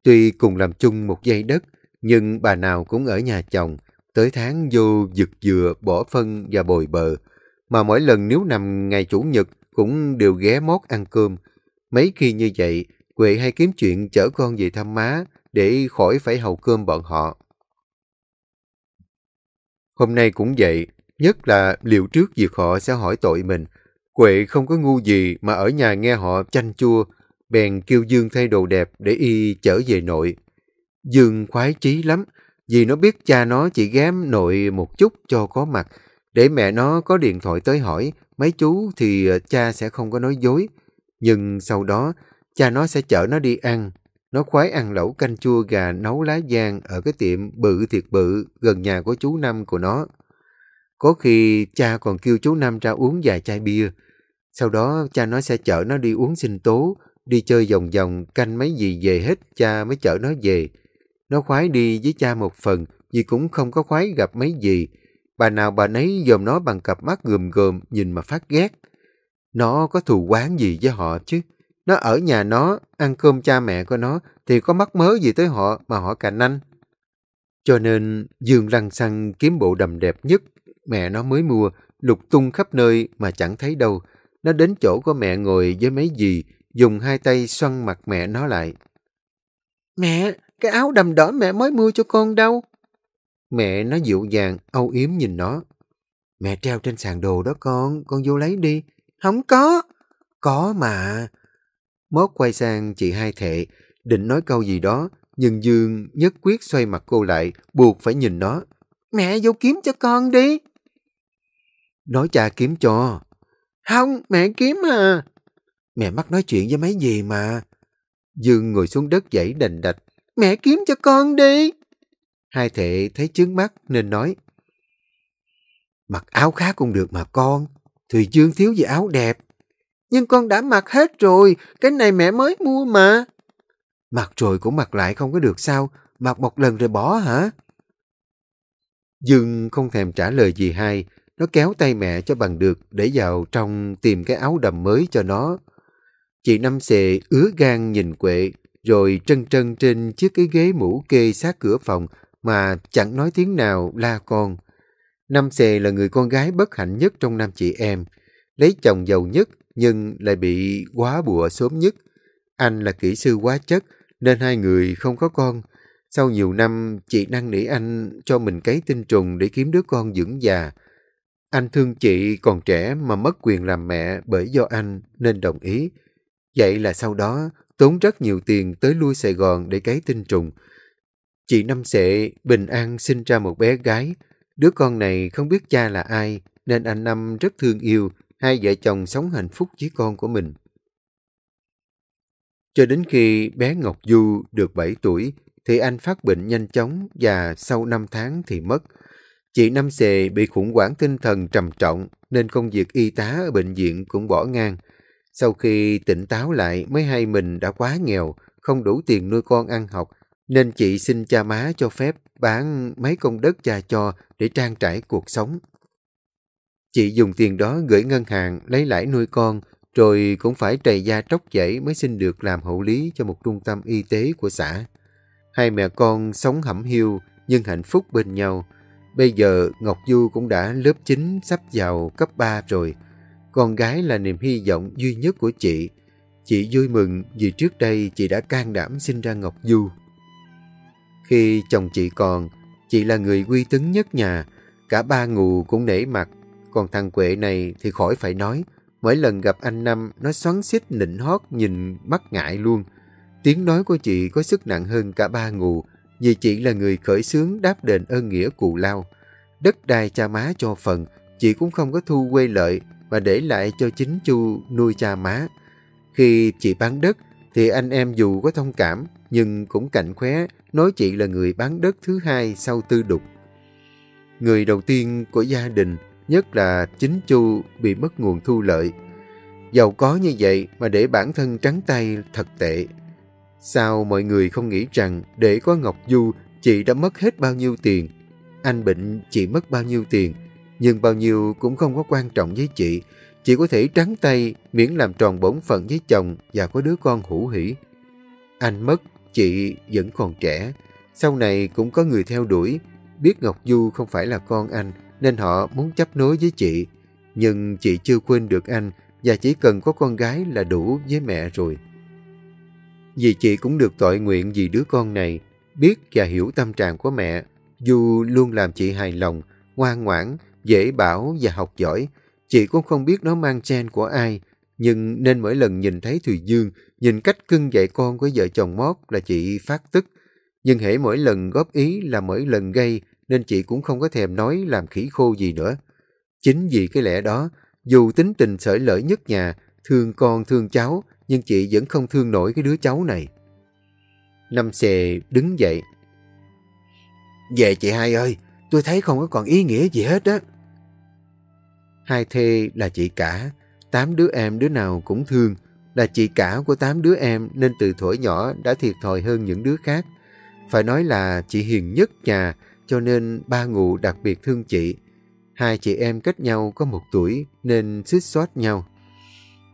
Tuy cùng làm chung một dây đất, nhưng bà nào cũng ở nhà chồng, tới tháng vô giật dừa, bỏ phân và bồi bờ. Mà mỗi lần nếu nằm ngày Chủ nhật cũng đều ghé mót ăn cơm. Mấy khi như vậy, Quệ hay kiếm chuyện chở con về thăm má để khỏi phải hầu cơm bọn họ. Hôm nay cũng vậy, nhất là liệu trước việc họ sẽ hỏi tội mình. Quệ không có ngu gì mà ở nhà nghe họ chanh chua, bèn kêu Dương thay đồ đẹp để y chở về nội. Dương khoái chí lắm, vì nó biết cha nó chỉ ghém nội một chút cho có mặt, để mẹ nó có điện thoại tới hỏi, mấy chú thì ờ, cha sẽ không có nói dối. Nhưng sau đó, cha nó sẽ chở nó đi ăn. Nó khoái ăn lẩu canh chua gà nấu lá giang ở cái tiệm bự thiệt bự gần nhà của chú Năm của nó. Có khi cha còn kêu chú Năm ra uống vài chai bia. Sau đó cha nó sẽ chở nó đi uống sinh tố, đi chơi vòng vòng, canh mấy gì về hết, cha mới chở nó về. Nó khoái đi với cha một phần, vì cũng không có khoái gặp mấy gì. Bà nào bà nấy dòm nó bằng cặp mắt gườm gườm, nhìn mà phát ghét. Nó có thù quán gì với họ chứ? Nó ở nhà nó, ăn cơm cha mẹ của nó, thì có mắc mớ gì tới họ mà họ cạnh anh. Cho nên Dương lăng xăng kiếm bộ đầm đẹp nhất, mẹ nó mới mua, lục tung khắp nơi mà chẳng thấy đâu. Nó đến chỗ của mẹ ngồi với mấy gì, dùng hai tay xoăn mặt mẹ nó lại. Mẹ, cái áo đầm đỏ mẹ mới mua cho con đâu? Mẹ nó dịu dàng, âu yếm nhìn nó. Mẹ treo trên sàn đồ đó con, con vô lấy đi. Không có. Có mà. Mốt quay sang chị hai thệ, định nói câu gì đó, nhưng Dương nhất quyết xoay mặt cô lại, buộc phải nhìn nó. Mẹ vô kiếm cho con đi. Nói cha kiếm cho. Không, mẹ kiếm à. Mẹ mắc nói chuyện với mấy gì mà. Dương ngồi xuống đất dãy đành đạch. Mẹ kiếm cho con đi. Hai thệ thấy chướng mắt nên nói. Mặc áo khác cũng được mà con. Thùy Dương thiếu gì áo đẹp. Nhưng con đã mặc hết rồi. Cái này mẹ mới mua mà. Mặc rồi cũng mặc lại không có được sao. Mặc một lần rồi bỏ hả? Dương không thèm trả lời gì hai. Nó kéo tay mẹ cho bằng được để vào trong tìm cái áo đầm mới cho nó. Chị Năm Xề ứa gan nhìn Quệ, rồi trân trân trên chiếc cái ghế mũ kê sát cửa phòng mà chẳng nói tiếng nào la con. Năm Xề là người con gái bất hạnh nhất trong năm chị em. Lấy chồng giàu nhất nhưng lại bị quá bùa sớm nhất. Anh là kỹ sư quá chất nên hai người không có con. Sau nhiều năm, chị năn nỉ anh cho mình cấy tinh trùng để kiếm đứa con dưỡng già. Anh thương chị còn trẻ mà mất quyền làm mẹ bởi do anh nên đồng ý. Vậy là sau đó tốn rất nhiều tiền tới lui Sài Gòn để cấy tinh trùng. Chị Năm Sệ bình an sinh ra một bé gái. Đứa con này không biết cha là ai nên anh Năm rất thương yêu hai vợ chồng sống hạnh phúc với con của mình. Cho đến khi bé Ngọc Du được 7 tuổi thì anh phát bệnh nhanh chóng và sau 5 tháng thì mất. Chị Năm sệ bị khủng hoảng tinh thần trầm trọng nên công việc y tá ở bệnh viện cũng bỏ ngang. Sau khi tỉnh táo lại mới hay mình đã quá nghèo, không đủ tiền nuôi con ăn học, nên chị xin cha má cho phép bán mấy công đất cha cho để trang trải cuộc sống. Chị dùng tiền đó gửi ngân hàng lấy lãi nuôi con, rồi cũng phải trầy da tróc dãy mới xin được làm hậu lý cho một trung tâm y tế của xã. Hai mẹ con sống hẩm hiu nhưng hạnh phúc bên nhau. Bây giờ Ngọc Du cũng đã lớp 9 sắp vào cấp 3 rồi. Con gái là niềm hy vọng duy nhất của chị. Chị vui mừng vì trước đây chị đã can đảm sinh ra Ngọc Du. Khi chồng chị còn, chị là người uy tín nhất nhà. Cả ba ngù cũng nể mặt. Còn thằng Quệ này thì khỏi phải nói. Mỗi lần gặp anh Năm, nó xoắn xít nịnh hót nhìn mắt ngại luôn. Tiếng nói của chị có sức nặng hơn cả ba ngù, vì chị là người khởi xướng đáp đền ơn nghĩa cù lao. Đất đai cha má cho phần, chị cũng không có thu quê lợi, mà để lại cho chính chu nuôi cha má. Khi chị bán đất, thì anh em dù có thông cảm, nhưng cũng cạnh khóe nói chị là người bán đất thứ hai sau tư đục. Người đầu tiên của gia đình, nhất là chính chu bị mất nguồn thu lợi. Giàu có như vậy mà để bản thân trắng tay thật tệ. Sao mọi người không nghĩ rằng để có Ngọc Du, chị đã mất hết bao nhiêu tiền? Anh bệnh, chị mất bao nhiêu tiền? Nhưng bao nhiêu cũng không có quan trọng với chị. Chị có thể trắng tay miễn làm tròn bổn phận với chồng và có đứa con hữu hỷ. Anh mất, chị vẫn còn trẻ. Sau này cũng có người theo đuổi. Biết Ngọc Du không phải là con anh nên họ muốn chấp nối với chị. Nhưng chị chưa quên được anh và chỉ cần có con gái là đủ với mẹ rồi. Vì chị cũng được tội nguyện vì đứa con này, biết và hiểu tâm trạng của mẹ. Du luôn làm chị hài lòng, ngoan ngoãn, dễ bảo và học giỏi. Chị cũng không biết nó mang gen của ai, nhưng nên mỗi lần nhìn thấy Thùy Dương, nhìn cách cưng dạy con của vợ chồng Mót là chị phát tức. Nhưng hễ mỗi lần góp ý là mỗi lần gây, nên chị cũng không có thèm nói làm khỉ khô gì nữa. Chính vì cái lẽ đó, dù tính tình sởi lỡ nhất nhà, thương con thương cháu, nhưng chị vẫn không thương nổi cái đứa cháu này. Năm xề đứng dậy. Về chị hai ơi, tôi thấy không có còn ý nghĩa gì hết á. Hai thê là chị cả, tám đứa em đứa nào cũng thương, là chị cả của tám đứa em nên từ thổi nhỏ đã thiệt thòi hơn những đứa khác. Phải nói là chị hiền nhất nhà cho nên ba ngụ đặc biệt thương chị. Hai chị em cách nhau có một tuổi nên xích xót nhau.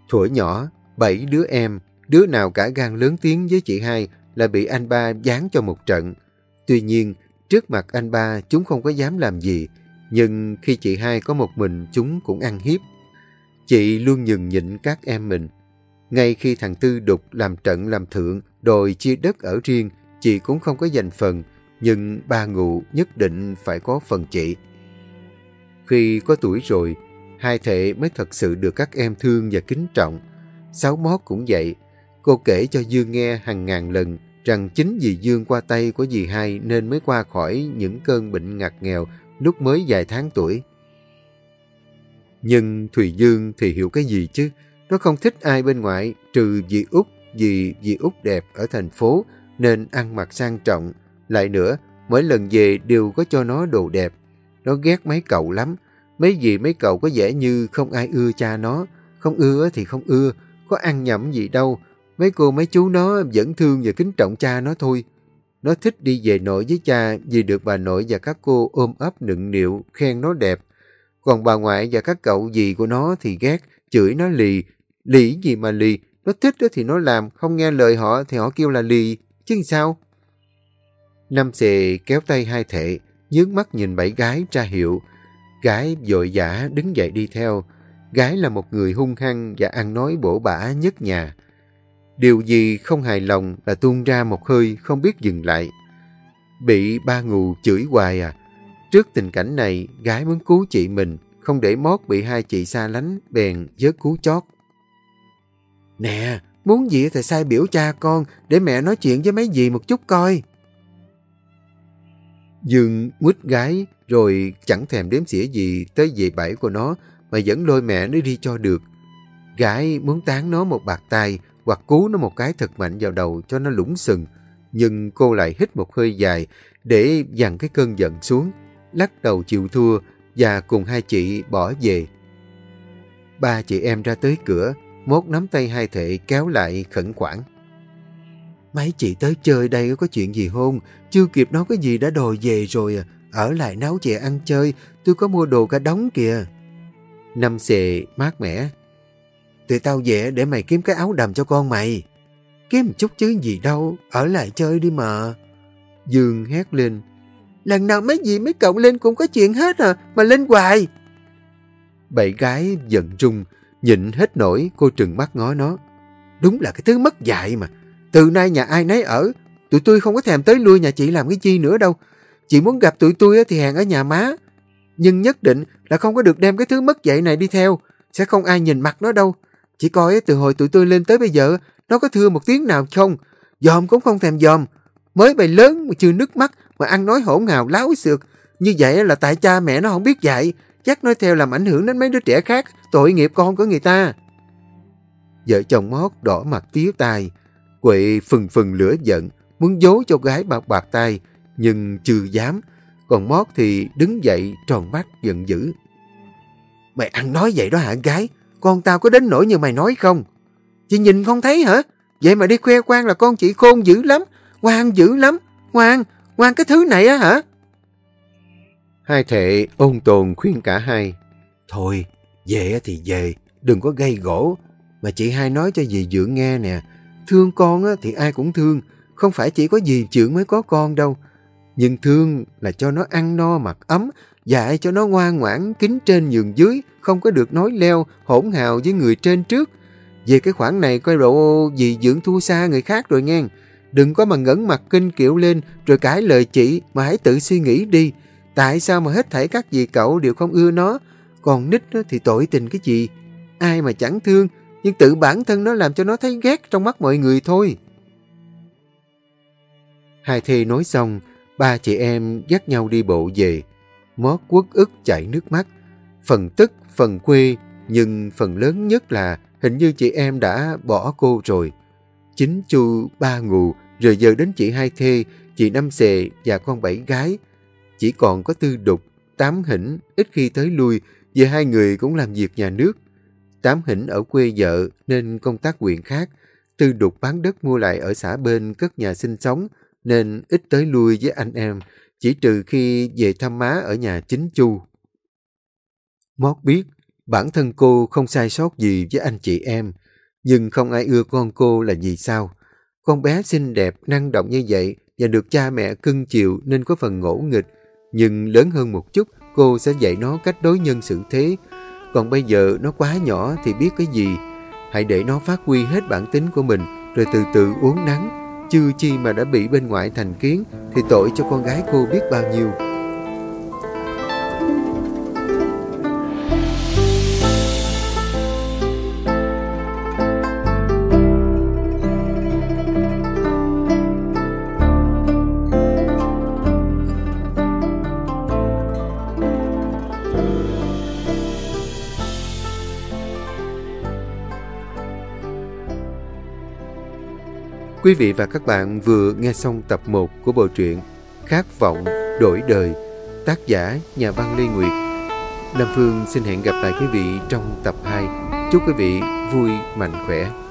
thổi nhỏ, bảy đứa em, đứa nào cả gan lớn tiếng với chị hai là bị anh ba dán cho một trận. Tuy nhiên, trước mặt anh ba chúng không có dám làm gì, nhưng khi chị hai có một mình chúng cũng ăn hiếp. Chị luôn nhường nhịn các em mình. Ngay khi thằng Tư đục làm trận làm thượng, đòi chia đất ở riêng, chị cũng không có giành phần, nhưng ba ngụ nhất định phải có phần chị. Khi có tuổi rồi, hai thể mới thật sự được các em thương và kính trọng. Sáu mót cũng vậy. Cô kể cho Dương nghe hàng ngàn lần rằng chính vì Dương qua tay của dì hai nên mới qua khỏi những cơn bệnh ngặt nghèo lúc mới vài tháng tuổi. Nhưng Thùy Dương thì hiểu cái gì chứ? Nó không thích ai bên ngoài trừ dì Út vì dì Út đẹp ở thành phố nên ăn mặc sang trọng. Lại nữa, mỗi lần về đều có cho nó đồ đẹp. Nó ghét mấy cậu lắm. Mấy gì mấy cậu có vẻ như không ai ưa cha nó. Không ưa thì không ưa, có ăn nhậm gì đâu. Mấy cô mấy chú nó vẫn thương và kính trọng cha nó thôi. Nó thích đi về nội với cha vì được bà nội và các cô ôm ấp nựng nịu, khen nó đẹp. Còn bà ngoại và các cậu gì của nó thì ghét, chửi nó lì. Lì gì mà lì, nó thích thì nó làm, không nghe lời họ thì họ kêu là lì, chứ sao? Năm xề kéo tay hai thệ, nhướng mắt nhìn bảy gái tra hiệu. Gái dội dã đứng dậy đi theo. Gái là một người hung hăng và ăn nói bổ bả nhất nhà. Điều gì không hài lòng là tuôn ra một hơi không biết dừng lại. Bị ba ngù chửi hoài à. Trước tình cảnh này, gái muốn cứu chị mình, không để mót bị hai chị xa lánh, bèn dớt cứu chót. Nè, muốn gì thì sai biểu cha con để mẹ nói chuyện với mấy dì một chút coi. Dương quýt gái rồi chẳng thèm đếm xỉa gì tới về bảy của nó mà vẫn lôi mẹ nó đi cho được. Gái muốn tán nó một bạc tay hoặc cú nó một cái thật mạnh vào đầu cho nó lũng sừng. Nhưng cô lại hít một hơi dài để dằn cái cơn giận xuống, lắc đầu chịu thua và cùng hai chị bỏ về. Ba chị em ra tới cửa, mốt nắm tay hai thệ kéo lại khẩn khoản Mấy chị tới chơi đây có chuyện gì hôn, chưa kịp nói cái gì đã đòi về rồi à. Ở lại nấu chè ăn chơi, tôi có mua đồ cả đống kìa. Năm xề mát mẻ. Tụi tao về để mày kiếm cái áo đầm cho con mày. Kiếm chút chứ gì đâu, ở lại chơi đi mà. Dương hét lên. Lần nào mấy gì mấy cậu lên cũng có chuyện hết à, mà lên hoài. Bảy gái giận rung, nhịn hết nổi cô trừng mắt ngó nó. Đúng là cái thứ mất dạy mà. Từ nay nhà ai nấy ở, tụi tôi không có thèm tới lui nhà chị làm cái chi nữa đâu. Chị muốn gặp tụi tôi thì hẹn ở nhà má. Nhưng nhất định là không có được đem cái thứ mất dạy này đi theo. Sẽ không ai nhìn mặt nó đâu. Chỉ coi từ hồi tụi tôi lên tới bây giờ, nó có thưa một tiếng nào không. Dòm cũng không thèm dòm. Mới bày lớn mà chưa nước mắt mà ăn nói hỗn hào láo xược. Như vậy là tại cha mẹ nó không biết dạy. Chắc nói theo làm ảnh hưởng đến mấy đứa trẻ khác, tội nghiệp con của người ta. Vợ chồng mót đỏ mặt tía tai. Quệ phừng phừng lửa giận, muốn giấu cho gái bạc bạc tay, nhưng chưa dám. Còn mót thì đứng dậy tròn mắt giận dữ. Mày ăn nói vậy đó hả gái? Con tao có đến nỗi như mày nói không? Chị nhìn không thấy hả? Vậy mà đi khoe quan là con chị khôn dữ lắm, ngoan dữ lắm, ngoan, ngoan cái thứ này á hả? Hai thệ ôn tồn khuyên cả hai. Thôi, về thì về, đừng có gây gỗ. Mà chị hai nói cho dì dưỡng nghe nè, thương con thì ai cũng thương, không phải chỉ có dì trưởng mới có con đâu. Nhưng thương là cho nó ăn no mặc ấm, dạy cho nó ngoan ngoãn, kính trên nhường dưới, không có được nói leo, hỗn hào với người trên trước. Về cái khoản này coi độ dì dưỡng thua xa người khác rồi nghe. Đừng có mà ngẩn mặt kinh kiểu lên rồi cãi lời chị mà hãy tự suy nghĩ đi. Tại sao mà hết thảy các dì cậu đều không ưa nó, còn nít thì tội tình cái gì? Ai mà chẳng thương, nhưng tự bản thân nó làm cho nó thấy ghét trong mắt mọi người thôi. Hai thê nói xong, ba chị em dắt nhau đi bộ về. Mót quất ức chảy nước mắt. Phần tức, phần quê, nhưng phần lớn nhất là hình như chị em đã bỏ cô rồi. Chính chu ba ngù, rồi giờ đến chị hai thê, chị năm xề và con bảy gái. Chỉ còn có tư đục, tám hỉnh, ít khi tới lui, vì hai người cũng làm việc nhà nước. Tám Hỉnh ở quê vợ nên công tác huyện khác. Tư đục bán đất mua lại ở xã bên cất nhà sinh sống nên ít tới lui với anh em, chỉ trừ khi về thăm má ở nhà chính chu. Mót biết bản thân cô không sai sót gì với anh chị em, nhưng không ai ưa con cô là vì sao? Con bé xinh đẹp, năng động như vậy và được cha mẹ cưng chiều nên có phần ngỗ nghịch, nhưng lớn hơn một chút, cô sẽ dạy nó cách đối nhân xử thế. Còn bây giờ nó quá nhỏ thì biết cái gì. Hãy để nó phát huy hết bản tính của mình, rồi từ từ uống nắng. Chưa chi mà đã bị bên ngoại thành kiến, thì tội cho con gái cô biết bao nhiêu. Quý vị và các bạn vừa nghe xong tập 1 của bộ truyện Khát vọng đổi đời, tác giả nhà văn Lê Nguyệt. Nam Phương xin hẹn gặp lại quý vị trong tập 2. Chúc quý vị vui, mạnh khỏe.